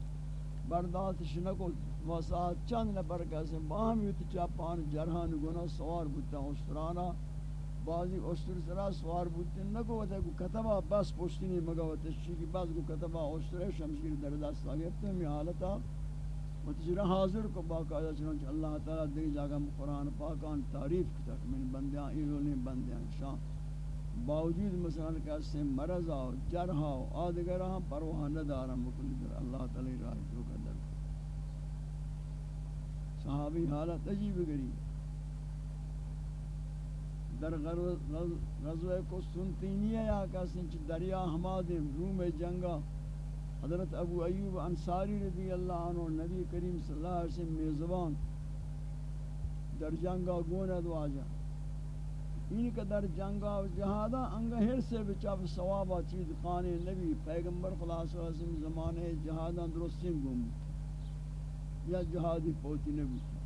برداشت شنکو واسات چند نفر کسی باہم یوتی چاپان، جرحان، گناہ، سوار بودتا اشترانا بعضی اشتر سرا سوار بودتا نکو وطا کو کتبا بس پشتینی مگا وطا شیکی بس کو کتبا اشتر شمشیر در دست آگیتا ہمی حالتا وطا حاضر کو باقاعدہ چنانچہ اللہ تعالی دیکھ جاگا قرآن پاکان تعریف کتا من بندیاں ایلو نہیں بندیاں شان باوجود مثلا کسی مرض آو جرح آو آدگر ہم پروہ ندارم بکلی در اللہ تعالی راہ جو کر در۔ صحابی حالت عجیب گری در غزوہ قسطنطینیہ یا کسی چھ دریا حمادم روم جنگا۔ حضرت ابو ایوب انصاری رضی اللہ عنہ نبی کریم صلی اللہ علیہ وسلم میزبان در جنگا گوند واجہ این که در جنگا و جهادا انگا ہر سے بچاپ ثوابا چیز قانے نبی، پیغمبر خلاص و عظیم زمانے جہادا درستین گم۔ یا جہادی پوتی نبی۔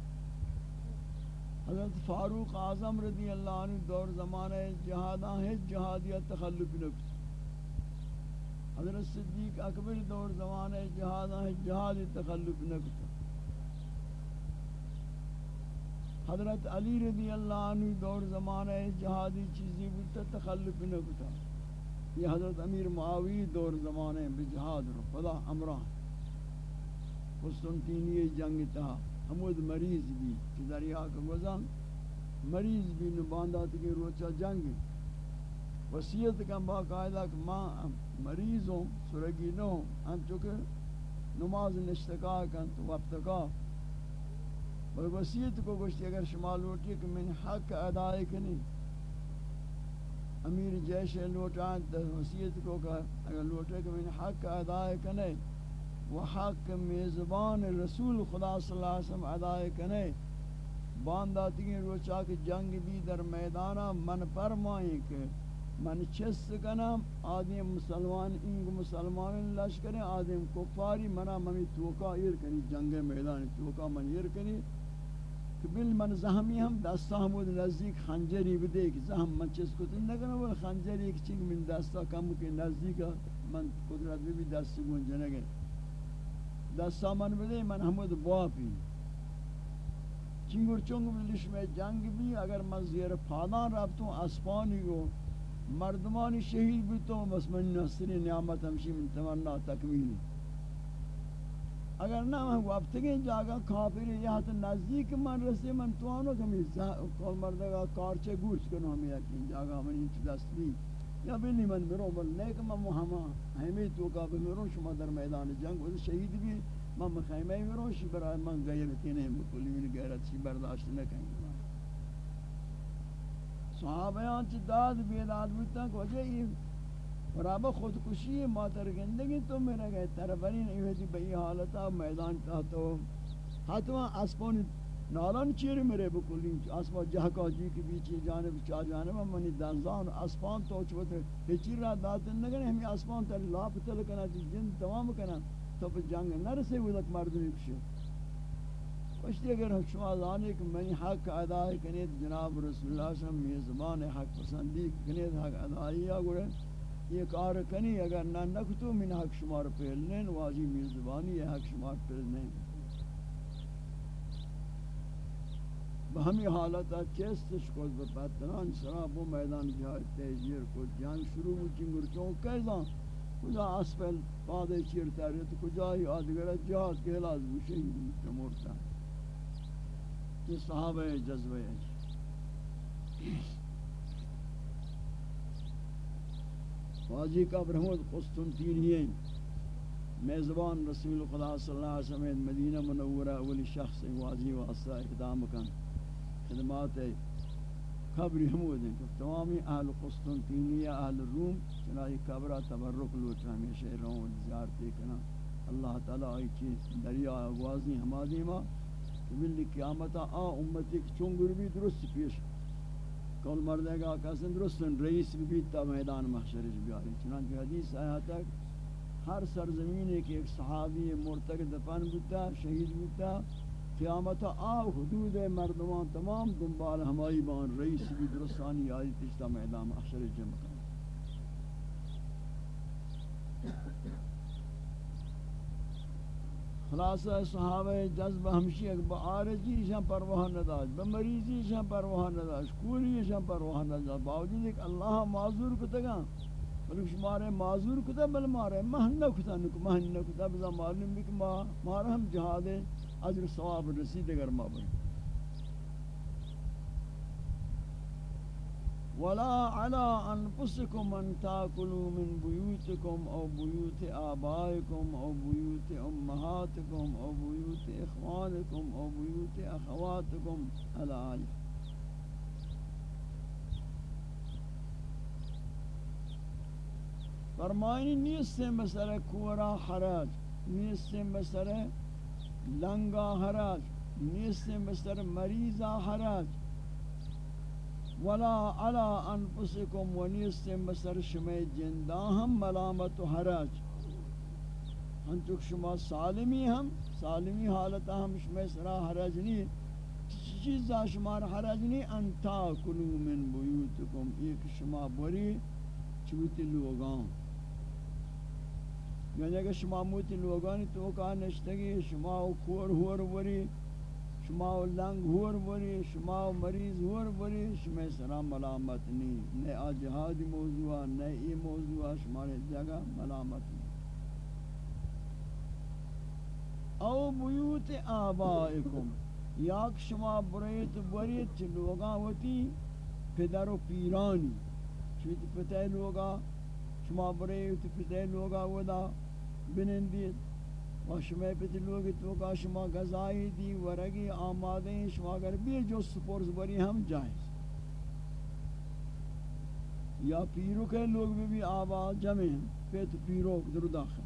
حضرت فاروق اعظم رضی اللہ عنہ دور زمانے جہادا ہے جہادیت تخلق نبی حضرت صدیق اکبر دور زمانے جہادا ہے جہادی تخلق نبی حضرت علی رضی اللہ عنہ دور زمانہ جہادی چیزی بودتا تخلف نہ کتا یہ حضرت امیر معاوی دور زمانہ بجہاد رو خدا امران۔ قسطنطینی جنگ تھا حمود مریض بھی کہ دریا کا گزان مریض بھی نباندات کے روچہ جنگ۔ وصیت کا باقاعدہ کہ ماں مریض ہوں، سرگی نہ ہوں ہم چونکہ نماز نشتکا کن تو وقتکا بل وصیت کو گوشتی اگر شما لوٹی کہ من حق ادائے کنی۔ امیر جیش لوٹان تو وصیت کو کہ اگر لوٹے کہ من حق ادائے کنے و حق میزبان رسول خدا صلی اللہ علیہ وسلم ادائے کنے۔ بانداتی ہیں روچا کہ جنگ بھی در میدانا من فرمائیں کہ من چست کنم آدم مسلمان، انگ مسلمان لشکر آدم کفاری منا ممی توکا ایر کنی، جنگ میدان توکا من ایر کنی۔ کہ بل من زہمی ہم دستا ہمود نزدیک خنجری بدے کہ زہم من چیز کو تن نگنا وہ خنجری ایک چنگ من دستا کم کے نزدیک من قدرت بھی دست گون جنگے دستا من بدے من ہمود باپی چنگر چنگ بلش میں جنگ بھی اگر من زیر پادان رابطوں اسپانی کو مردمانی شہید بھی تو بس من نصری نعمت ہمشی من تمنا تکمیلی اگر نہ میں وقت جاگا کافر یا تو نزدیک من رسے من توانو کہ میں کول مردگا کارچے گوش کنو ہمیں یقین جاگا من انچ دست بھی یا بلی من برو بل نیک من محما ہمیں تو کا بمیرون شما در میدان جنگ و شہید بھی من مخیمہ میرون شی برای من غیرتی نہیں بکلی من غیرت شی برداشت نہ کہیں صحابیان چی داد، بیداد بودتا کہ وجہ یہ رابع خودکشی ماتر گندگی تو میرا گئے تربرین ایوہدی بئی حالتا میدان تا تو. حتما اسپون نالان چیر میرے بکلین اسپا جہکا جی کی بیچی جانب چا جانب منی دنزان اسپان تو چوت ہچی را داتن نگنے ہمیں اسپان تا لاپ تل کنا جن تمام کنا، تو پر جنگ نرسے ودک مردمی کشو۔ پشتی اگر شما زانے کہ میں حق ادا کنید، جناب رسول اللہ صلی اللہ علیہ وسلم میزبان حق پسندی کنید، حق ادائی یا گوڑے، یہ کار کنی، اگر نہ نکتو، من حق شمار پہلنین واجی میزبانی حق شمار پہلنین بہمی حالتا چیستش کو بپتنان سراب و میدان جہاز تیزیر کو جان شروع ہوچی مرچوں کیزان کجا اسفل پادے چیر تاریت کجا ہی آدگر جہاز کے علاج بوشی مورتا ہے یہ صحابہ جذبہ ہے واجی کا برحمد قسطنطینی ہے میزبان رسول خدا صلی اللہ علیہ وسلم مدینہ منورہ، اولی شخص واجی واسطہ اقدام کن خدمات قبر حمود ہیں کہ تمامی اہل قسطنطینیہ، اہل روم چنائی قبرہ تبرک لوٹ ہمیشہ رون زیارتی کنا اللہ تعالیٰ آئی چیز، دریا آغازی ہمادی ماں ملی قیامت آ امتی کی چونگر بھی درست پیش۔ کول مردے گا کسن درست رئیس بھی تا میدان محشر بیاری۔ چنانچہ حدیث آیا تک ہر سرزمین ایک ایک صحابی مرتق دفن بودتا، شہید بودتا قیامت آ، حدود مردمان تمام دنبال ہمائی بان رئیس بھی درستانی آئی تشتا میدان محشر جمع کرنا خلاصہ صحابہ جذب ہمشی اگر با آرزی شان پرواہ نداش با مریضی شان پرواہ نداش کولی شان پرواہ نداش باوجود ایک اللہ معذور کتا بلکہ شمارے معذور کتا، بل مارے مہنہ کتا نکو، مہنہ کتا، بزا معلوم بھی کہ مارا ہم جہاد ہے۔ عجر ثواب رسید اگر ما بڑھیں ولا على انفسكم ان تاكلوا من بيوتكم او بيوت ابائكم او بيوت امهاتكم او بيوت اخوانكم او بيوت اخواتكم الايه فرمائنی نیست مسئلہ کورا حراج نیست مسئلہ لنگا حراج نیست مسئلہ مریضا حراج. ولا على انفسكم ونيستم بسر شما جندا ہم ملامت و حرج ہم چک شما سالمی ہم، سالمی حالت ہم شما سرا حرج نہیں چیز شما حرج نہیں انتا کلو من بیوتکم، ایک شما بری چوتی لوگان یعنی اگر شما موتی لوگانی تو کا نشتگی، شما و کور ہور بری، شما و لنگ ہور بری، شما و مریض ہور بری، شما سلام ملامت نہیں نئے آجہاد موضوع نئے ای موضوع، شما نے جگہ ملامت نہیں او بیوت آبائکم یاک شما بریت بریت لوگا ہوتی، پدر و پیرانی. چویت پتہ لوگا، شما بریت پتہ لوگا ہوتا ودا بنندید و شما پیت لوگ تو کا شما غذائی دی، ورگی آمادے ہیں شما اگر بھی جو سپورز بری ہم جائیں۔ یا پیرو کے لوگ بھی بھی آباد جمع ہیں پیت پیرو در داخل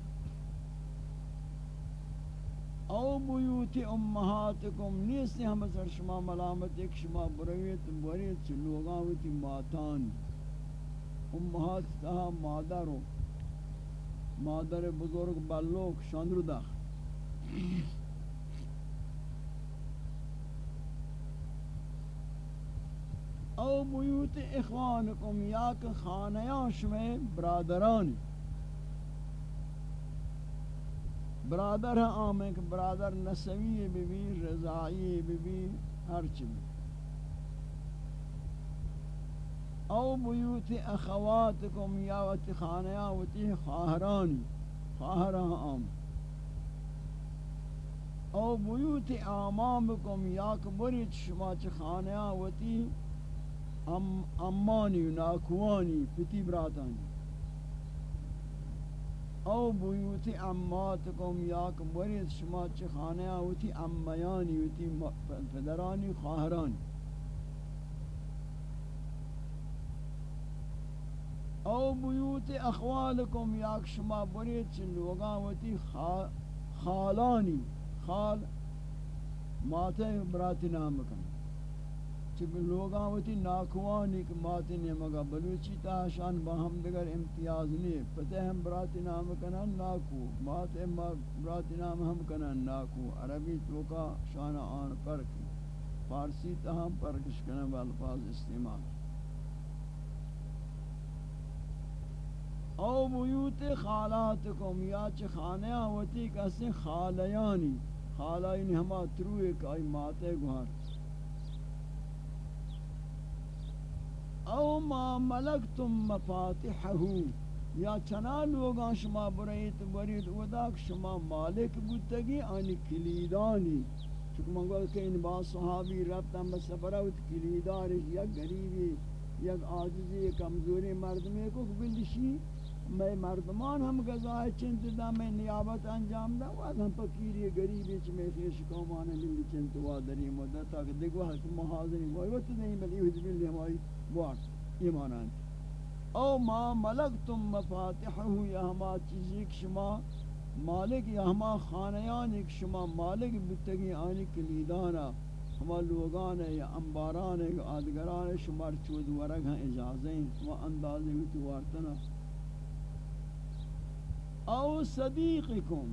او بیوت امہاتکم نیستی ہم سر شما ملامت، ایک شما برویت، بریت لوگاں ہوتی ماتان۔ امہات تہا مادروں مادر بزرگ بلوک شاندرو داخ او بیوت اخوانکم یا کہ خانیان شمی برادرانی۔ برادر ہے کہ برادر نسوی بی بی رضائی بی بی ہر چیز او بیوت اخواتکم یا وتی خانیا وتی خواهرانی خواهران آم. او بیوت آمامکم یا کبرید شما چه خانیا وتی ام، امانی و ناکوانی، پتی براتانی او بیوت اماتکم یا کبرید شما چه خانیا وتی امیانی وتی پدرانی، خواهرانی. او بیوت اخوالکم یا شما برید چن لوگان وتی خالانی. خال ماتے براتی نام کن چک لوگان وتی ناکوانی کہ ماتے نے مگا بلوچی تا شان باہم دگر امتیاز نہیں پتہ ہم براتی نام کنن ناکو. ماتے براتی نام ہم کنن ناکو. عربی تو کا شان آن پر کی. فارسی تا پرکش کنن والفاظ استعمال. او بیوت خالاتکم، یا چھ خانے آوتی کسی خالیانی. خالائنی یعنی ہما تروئے کائی ماتے گوھر او ما ملکتم مفاتحہو یا چنا لوگاں شما برایت برید وداک شما مالک بودتگی آنی کلیدانی. چکہ منگو کہ ان با صحابی ربتا بسفراوت کلیدارش، یک غریبی، یک آجزی کمزوری مردمی کو بلشی. میں مردمان ہم گزائے چنت دا میں نیابت انجام دا واد ہم پکیری غریبی چ میں خیش قومان ملی چنت وا دری مدت تک دیکھو ہس محاضری وہ وقت نہیں بلی یہ دل ہماری بوار ایمانان او ما ملکتم مفاتحه یا ہما چیزی کہ شما مالک، یا ہما خانیان ایک شما مالک، بتگی آنی کلیدانا، ہما لوگان یا انباران یا آدگران، شمار چود ورگ ہیں اجازیں و اندازیں ہوتی وارتنا۔ او صدیقکم.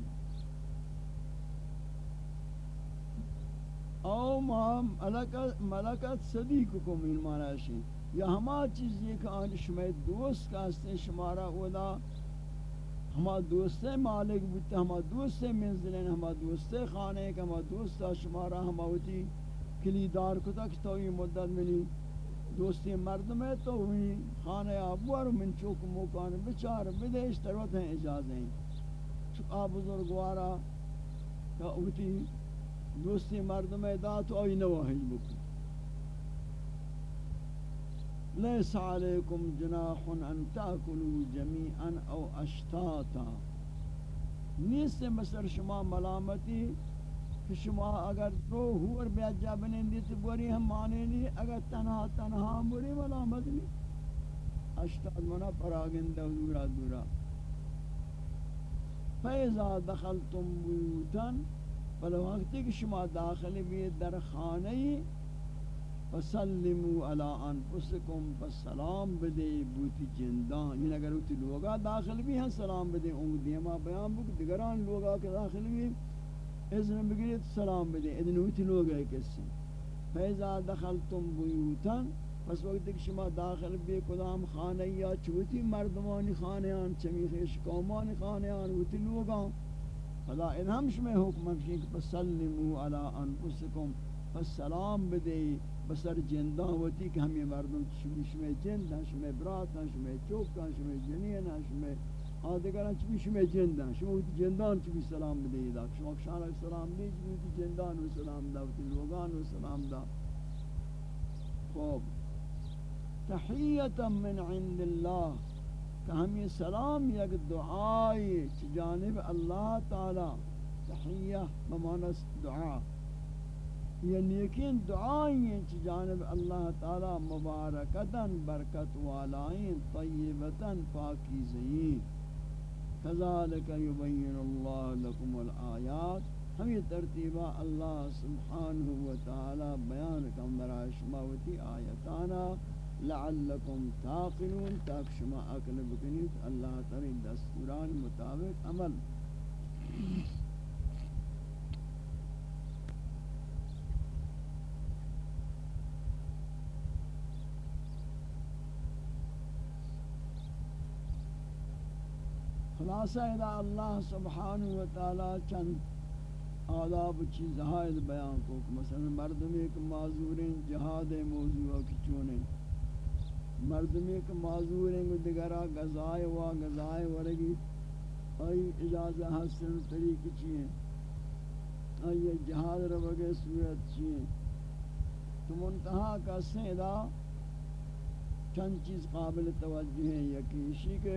او ملکت ملکت صدیقکم این معنی یا ہما چیز یہ کہ آن شما دوست کا ہستے شمارا اولا، ہما دوست مالک بودتا ہما دوست منزلین، ہما دوست خانے کا ہما دوست شمارا، ہما ہوتی کلیدار کتا کہ تو یہ مدت منی. دوستی مردم ہے تو ہوئی خانہ آبوار من چوک موکان بچار بدیش تروت ہیں۔ اجازیں آب بزرگوارا کہ اوٹی دوستی مردم ہے، دا تو آئی نواہج بکو۔ لیس علیکم جناح ان تاکلوا جمیعا او اشتاتا۔ نیست مصر شما ملامتی کہ شما اگر دو ہور بیاجا بنندی تو بوری ہم مانے نہیں اگر تنہا تنہا بوری ملامت نہیں اشتاد منا پراغندہ دورا دورا۔ فیضا دخلتم بیوتن بل وقتی کہ شما داخل بھی در خانہی فسلموا علی انفسکم، فسلام بدے بوتی جندان۔ یعنی اگر اوتی لوگا داخل بھی ہیں، سلام بدے اونگ دیما بیان بک دگران لوگا کے داخل بھی۔ ہیں اذن بگیرید سلام بدے اذن ہوتی لوگ ہے کسی فیضا دخلتم بیوتن پس وقت کہ شما داخل بے کدام خانہ یا چوتی مردمانی خانیان چمی خیش قومان خانیان ہوتی لوگاں فلا ان ہم شما حکم ہمشین کہ پسلمو علی انفسکم پس سلام بدے بسر جندان ہوتی کہ ہمیں مردم شما شما جند ہیں شما برات ہیں شما چوک ہیں شما جنین ہیں آدگران چی شما جندان شما وقتی جندان چی سلام بدهید شما شان سلام دید وقتی جندان و سلام دا وقتی لوگان و سلام دا خوب تحیتا من عند اللہ کہ ہمیں سلام یک دعائی چی جانب اللہ تعالی تحیہ بمانا دعا یعنی یقین دعائیں چی جانب اللہ تعالی مبارکتا برکت والائیں طیبتا پاکیزین كذلك يبين الله لكم الآيات. ہم یہ ترتیبہ اللہ سبحانہ وتعالی بیان کم برای شماوتی آیتانا. لعلکم تاقلون تاک شما عقل بکنید. اللہ تعالی دستوران مطابق عمل. خلاصہ ادا اللہ سبحانہ و تعالی چند آداب چیز حائد بیان کو مثلا مردم ایک معذور ہیں، جہاد موضوع کی چونے مردم ایک معذور ہیں دیگرہ غذائے و غذائے ورگی۔ آئی اجازہ حسن طریق چیئے آئی جہاد روگے صورت چیئے تو منتہا کا سیدہ چند چیز قابل توجہ ہیں یکی کہ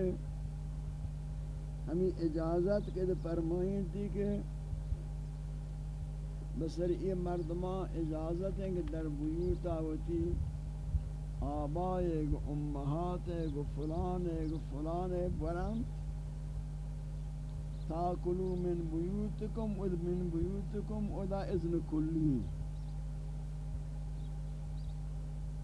ہمیں اجازت کے فرمائیں تھی کہ بسر یہ مردمہ اجازت ہیں کہ در بیوتا ہوتی آبائے گو امہاتے گو فلانے گو فلانے برند تاکلو من بیوتکم اد من بیوتکم، ادا اذن کلی۔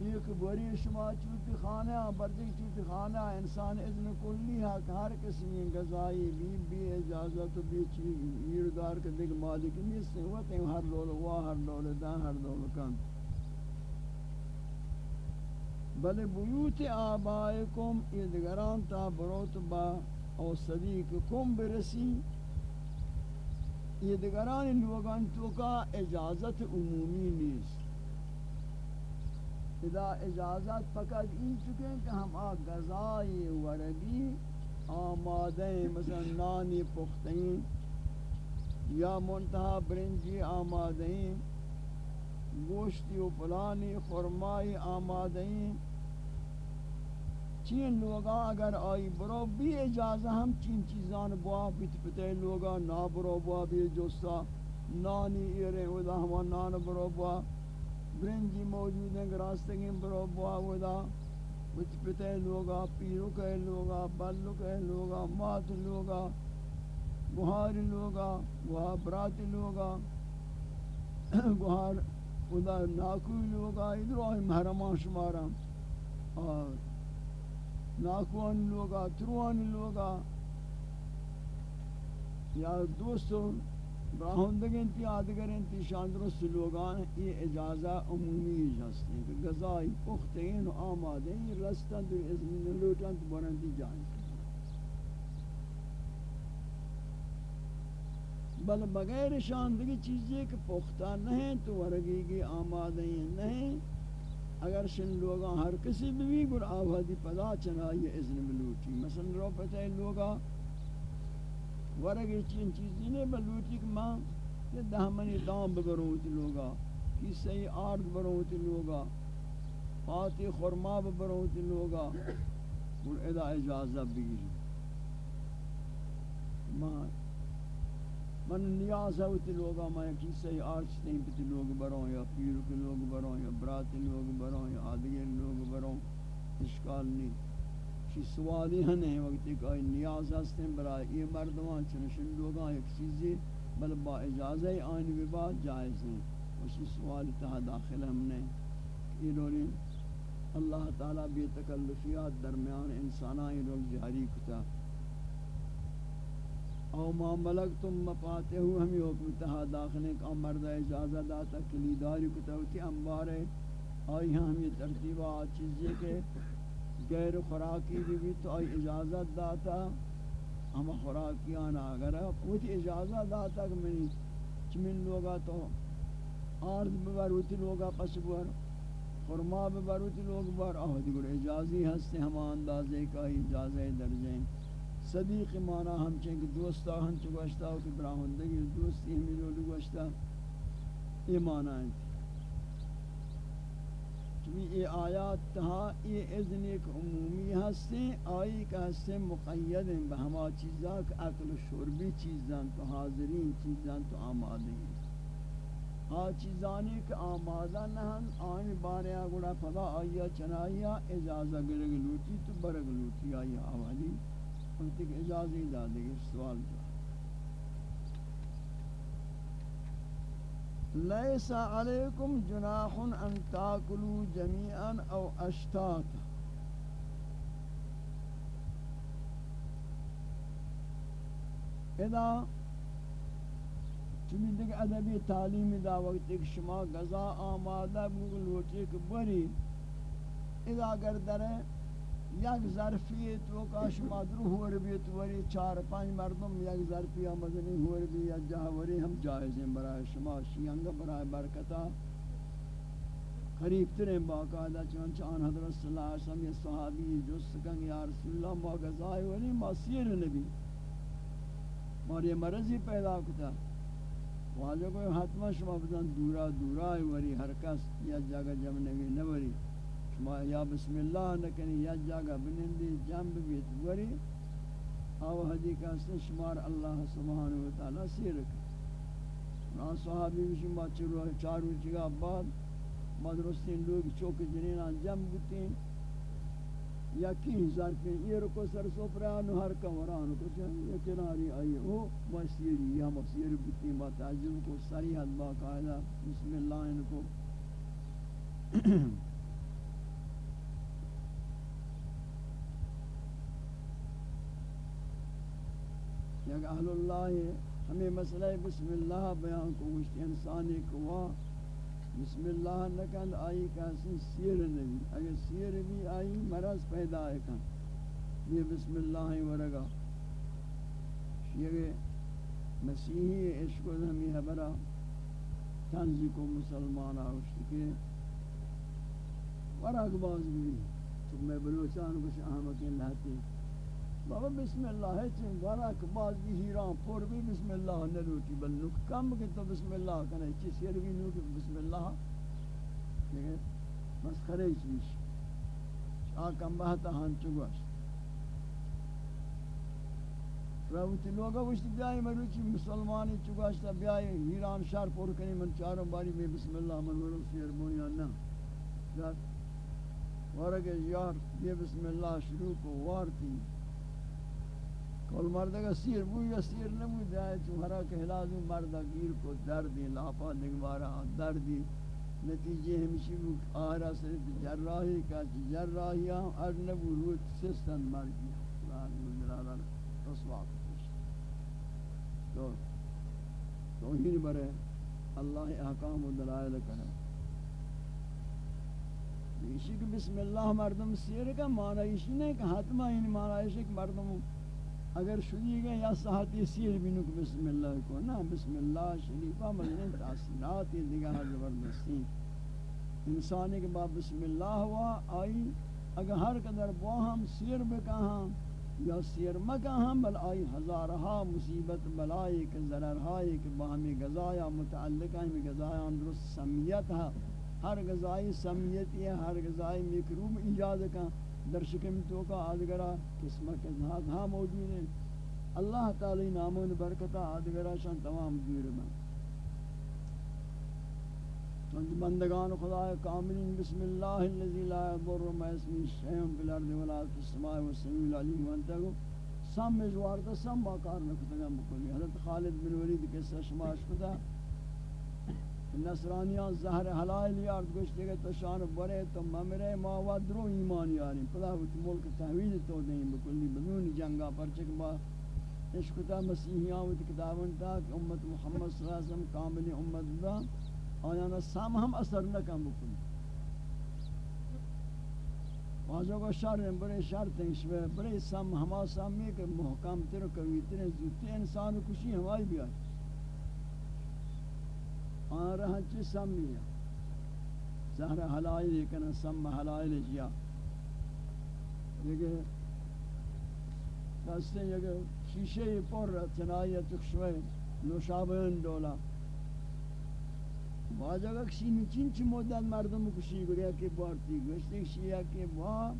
ایک بری شما چوتی خانہ برجک چوتی خانہ انسان اذن کلی ہے کہ ہر کسی میں غذائی بھی بھی اجازت بھی چیز ایردار کے دیکھ مالک نہیں سے ہوا تیم ہر لول ہوا ہر لول دا، ہر لول کن بل بیوت آبائکم ادگران تا بروت با او صدیقکم برسی۔ ادگران لوگان تو کا اجازت عمومی نیست۔ اذا اجازت فقط این چکے کہ ہم آ غذائی ورگی آمادہ مثلا نانی پختین یا منتہا برنجی آمادہ گوشتی و پلانی خرمائی آمادہ چین لوگا اگر آئی برو بھی اجازہ ہم چین چیزان بوا بیت پتے لوگا، نا برو بوا بھی جوستا نانی ایرے ودا ہوا نان برو بوا. برنجی موجود ہیں راستگی برو بوا ودا وچ پتے لوگا، پیرو کہے لوگا، بلو کہے لوگا، مات لوگا گوھار لوگا گوھا برات لوگا گوھار ودا ناکوی لوگا ادھر آئی محرمان شمارا، اور ناکوان لوگا، تروان لوگا، یا دوستوں براہندگین تی آدگرین تی شاندرست لوگان یہ اجازہ عمومی جستے ہیں کہ گزائی پختین و آمادین رستن در ازمین لوٹن تو برندی جائیں بل بغیر شاندگی چیزیں کہ پختہ نہیں تو ورگی کی آمادین نہیں اگر شن لوگاں ہر کسی بھی گر آبادی پدا چنائی اذن ملوٹی مثلا رو پتہ لوگاں ورگی چین چیزی نے بلوٹی کہ ماں یہ دہمنی دام ببروں تی لوگا کسی آرد بروں تی لوگا، پاتی خورما ببروں تی لوگا، اور ادا اجازہ بگیری۔ ماں من نیاز ہے تی لوگا، میں کسی آرد نہیں پتی لوگ بروں، یا پیر کے لوگ بروں، یا براتی لوگ بروں، یا آدگر لوگ بروں، اشکال نہیں۔ چی سوالی ہنے وقت ایک آئی نیاز ہستیں برای یہ مردمان چنشن لوگاں ایک چیزی، بل با اجازہ آئین بھی بات جائز ہیں۔ اسی سوال تہا داخل ہم نے۔ یہ لولی اللہ تعالیٰ بے تکلفیات درمیان انسانائی لوگ جاری کتا۔ او ما ملک تم مپاتے ہو ہم حکم تہا داخل ہیں کہ مردہ اجازہ داتا، کلیداری کتا ہوتی انبار ہے۔ آئی ہم یہ ترتیبات چیزیں کہ غیر خوراکی بھی بھی تو آئی اجازت داتا، ہم خوراکی آنا اگر پوچھ جی اجازت داتا کہ منی چمن لوگا تو آرد ببروتی لوگا پس بر خرما ببروتی لوگ بر آہ دیگر اجازی ہستے ہم اندازے کا اجازہ درجیں صدیق مانا ہم چیں کہ دوستا، ہم چگوشتا ہو کہ براہندگی دوستی ہمیں جو لگوشتا۔ یہ مانا ہے۔ چونکہ یہ آیات تہا یہ اذن ایک عمومی ہستے آئی کا ہستے مقید ہیں بہما چیزاں کہ اکل و شربی چیزاں تو حاضرین چیزاں تو آمادے ہیں آ چیزانی کہ آمادہ نہن آئین باریا گڑا پدا آیا چنائیا اجازہ گرگ لوٹی تو برگ لوٹی آیا آوالی ان تک اجازی دادے گی سوال جا لیس علیکم جناح ان تاکلوا جميعا او اشتاتا اذا چمی دیکھ ادبی تعلیم دا وقت ایک شما غذا آمادہ بگل ہوتی کہ بری اذا اگر درے یک ظرفی تو کا شما درو ہور بھی، تو وری چار پانچ مردم یک ظرفی مدنی ہور بھی یا جاوری ہم جائز ہیں برای شما شیانگا برای برکتا قریب ترین باقاعدہ، چنانچہ آن حضرت صلی اللہ علیہ وسلم یہ صحابی جس کن یا رسول اللہ، ما غذائی ولی ما سیر نبی. ماری مرضی پیدا کتا. واجہ کوئی حتمہ شما بدن دورا دورا وری ہر کس یا جگہ جمع نبی نوری. شما یا بسم اللہ نکنی، یا جاگا بنندی، جنب بیت وری آو حدی کہستے شمار اللہ سبحانہ وتعالی سیرک نا صحابی شما چرو، چارو چگا بعد مدرسین لوگ چوک جنین انجام بوتیں یکی ہزار پہ یہ رکو سر سوپرانو ہر کمرانو کو چاہیے یہ کناری آئی ہو مسیری یا مسیری بوتیں با تعجب کو سری حد با قائدہ بسم اللہ، ان کو. یک اہل اللہ ہمیں مسئلہ بسم اللہ بیان کو گوشت انسانی کو بسم اللہ نکند آئی کسی سیر نبی. اگر سیر بھی آئی مرض پیدا ہے کن یہ بسم اللہ ورگا. یہ مسیحی عشق و ہمیں حبرہ تنزی کو مسلمان آوشت کے ورگ باز بھی تو میں بلوچان کچھ احمقین لہتی بابا بسم اللہ ہے چین ورک باز بھی ہیران پور بھی بسم اللہ نلوٹی بل نوک کم کہ تو بسم اللہ کنے چی سیر بھی نوک بسم اللہ لیکن مسخرے چیش آکم بہتا ہن چگوش روتی لوگا وشتی بیائی مروچی مسلمانی چگوش تا بیائی ہیران شہر پور کنی من چاروں باری میں بسم اللہ من ورو سیر بونیا نا یار ورگے یار یہ بسم اللہ شروع کو وارتی کل مردہ کا سیر بوئی یا سیر نموی دائے چوہرا کہ حلازو مردہ گیر کو دردی لاپا دگوارا ہاں، دردی نتیجے ہمشی بو آرہ صرف جراحی کا جراحی ہاں ارنبو روت سستن مر گیا قرآن مجلالا رسوا کتش تو توہین برے اللہ احکام و دلائل کرے۔ اسی کہ بسم اللہ مردم سیر کا معنی اسی نہیں کہ حتمہ ہی معنی اسی کہ مردم اگر شدی گئے یا صحتی سیر بینو کہ بسم اللہ کو نا بسم اللہ شریفہ مدنی یعنی تاثیرات دیگاہ زبردستی انسانی کے بعد بسم اللہ ہوا، آئی اگر ہر قدر وہ ہم سیر بکاہاں یا سیر مکاہاں بل آئی ہزارہا مصیبت بلائی کے ضررہائی کے باہمی غذایا متعلقہ ہمی غذایا درست سمیت ہے ہر غذائی سمیتی ہے ہر غذائی مکروب ایجاد کا در شکم تو کا آدگرا قسمہ کے ذات ہاں موجود ہیں۔ اللہ تعالی نامون برکتہ آدگرا شان تمام دور میں۔ چونچہ بندگان خدا کاملین بسم اللہ اللذی لا یضر ما اسمی شیعن فی الارض ولا فی السماء والسمیع العلیم۔ وانتا کو سم مجوارتا سم باکار نکتا گم بکلی حضرت خالد بن ولید قصہ شماش کتا نصرانیان زہر حلال یارد گوشتے گئے تو شان برے تو ممرے ما ودرو ایمان یاری۔ پدا ہوتی ملک تحویل تو دیں بکلی بدون جنگا پرچک با۔ عشقتا مسیحیان ہوتی کتابن تا کہ امت محمد صلی اللہ علیہ وسلم کامل امت دا۔ آیانا سام ہم اثر نکم بکلی واجو کو شر برے شر تنشوے برے سام ہما سامی کہ محکم تر کوی تر زوتی انسان کشی ہمائی بھی آئی آن رہا چی سمی زہر حلائی لیکن سم حلائی جی لیجیا دیکھے دستے یہ شیشے پر چنائی تکشوے نوشابین دولا بعض اگر کسی نچین چی مدد مردم کشی گریا کہ بارتی گشتے شیعہ کہ با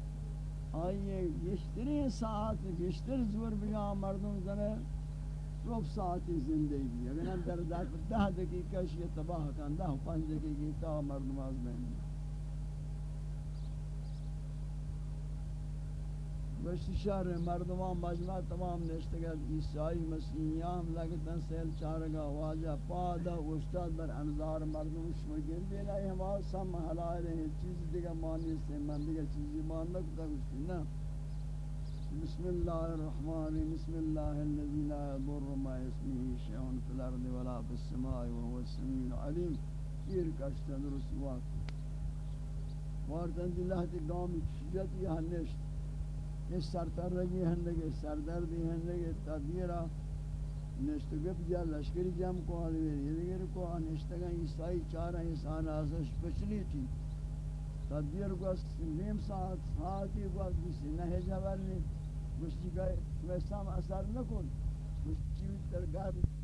آئیے گشتری ساعت، گشتر زور بجا مردم زنے۔ روب ساعتی زندگی اگر ہم در دہ دقیقہ شیئے تباہ کن، دہ پانچ دقیقی تا مردم آز بہنی گوشت شہر مردمان مجمع تمام نشتگت عیسائی، مسیحیان لگتن سیل چارگا واجہ پادا وشتاد بر انظار مردم شمگن دینا ہم آسا محلائے رہے چیز دیگا مانی سے، من دیگا چیزی مان نکتا گوشتی نا بسم اللہ الرحمن، بسم اللہ الذي لا يضر ما اسمه شيء في الارض ولا في السماء وهو السميع العليم پیر کشتا درست وقت وارتن اللہ تی گامی چیزت یہ نشت اس سرطر رگی ہندگی سردردی ہندگی تدیرہ نشت گپ جا لشکری جم کو آدھویر یہ دیگر کو نشتگا عیسائی چارہ انسان آسش پچلی تھی تدیر کو نیم ساعت، ساعتی کو کسی نہ جبر نہیں مشتی کا سام اثر نکن مشتی در گرد